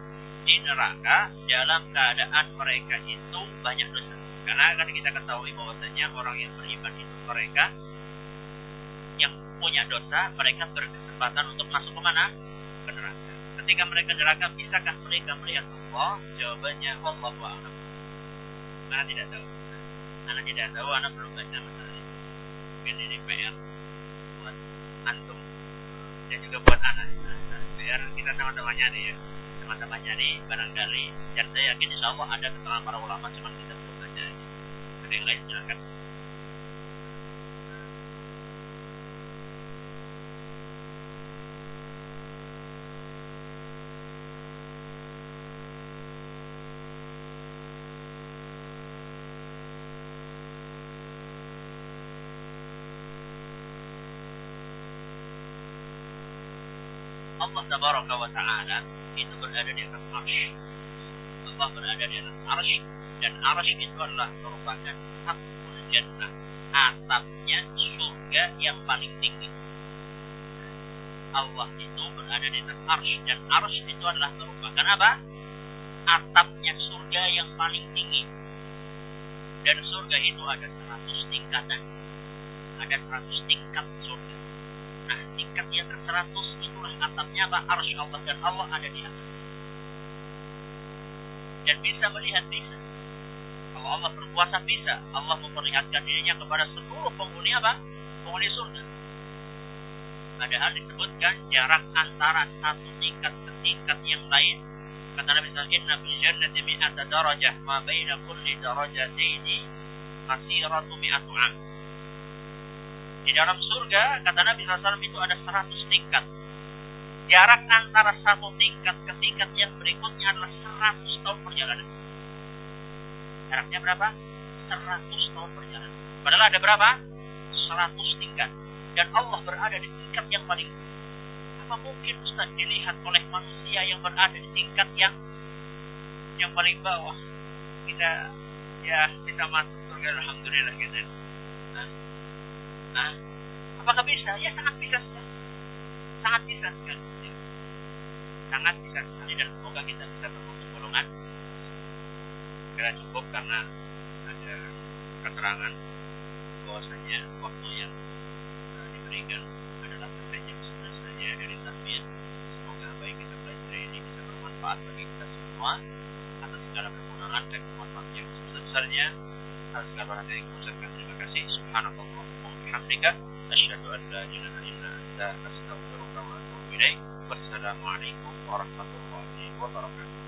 neraka dalam keadaan mereka itu banyak dosa. Karena kan kita ketahui bahwasanya orang yang beriman itu mereka yang punya dosa, mereka berkesempatan untuk masuk ke mana? Ke neraka. Ketika mereka neraka, bisakah mereka melihat Allah? Jawabannya Allah a'lam. Karena tidak tahu. Karena tidak tahu, anak belum baca masalah ini. Mungkin ini PR buat antum dan juga buat anak. Biar kita sama-sama nyari ya teman-teman nyari barangkali dan saya yakin insya Allah ada keterangan para ulama cuma kita belum baca ada yang lain silakan. Allah tabaraka wa ta'ala berada di atas arsh. Allah berada di atas arsh dan arsh itu adalah merupakan hakul jannah, atapnya surga yang paling tinggi. Allah itu berada di atas arsh dan arsh itu adalah merupakan apa? Atapnya surga yang paling tinggi. Dan surga itu ada 100 tingkatan. Ada 100 tingkat surga. Nah, tingkat yang ke-100 itulah atapnya apa? Arsy Allah dan Allah ada di atas. Dan bisa melihat bisa. Kalau Allah berkuasa bisa. Allah memperlihatkan dirinya kepada seluruh penghuni apa? Penghuni surga. Padahal disebutkan jarak antara satu tingkat ke tingkat yang lain. Kata Nabi SAW, Inna fil jannati mi'ata darajah, ma baina kulli darajataini masiratu mi'atu am. Di dalam surga, kata Nabi SAW itu ada 100 tingkat. Jarak antara satu tingkat ke tingkat yang berikutnya adalah 100 tahun perjalanan. Jaraknya berapa? 100 tahun perjalanan. Padahal ada berapa? 100 tingkat. Dan Allah berada di tingkat yang paling apa mungkin Ustaz dilihat oleh manusia yang berada di tingkat yang yang paling bawah kita ya kita masuk surga alhamdulillah gitu nah, nah apakah bisa ya sangat bisa sangat bisa sekali sangat bisa sekali dan semoga kita bisa termasuk golongan. Kira cukup karena ada keterangan bahwasanya waktu yang uh, diberikan adalah sampai jam 11 saja dari tahmid semoga yang kita belajar ini bisa bermanfaat bagi kita semua atas segala kekurangan dan kemaslahatan yang sebesar-besarnya. Atas segala hal yang mengucapkan terima kasih. Subhanallah wa bihamdika asyhadu an la ilaha illa anta astaghfiruka ilaik wassalamualaikum warahmatullahi wabarakatuh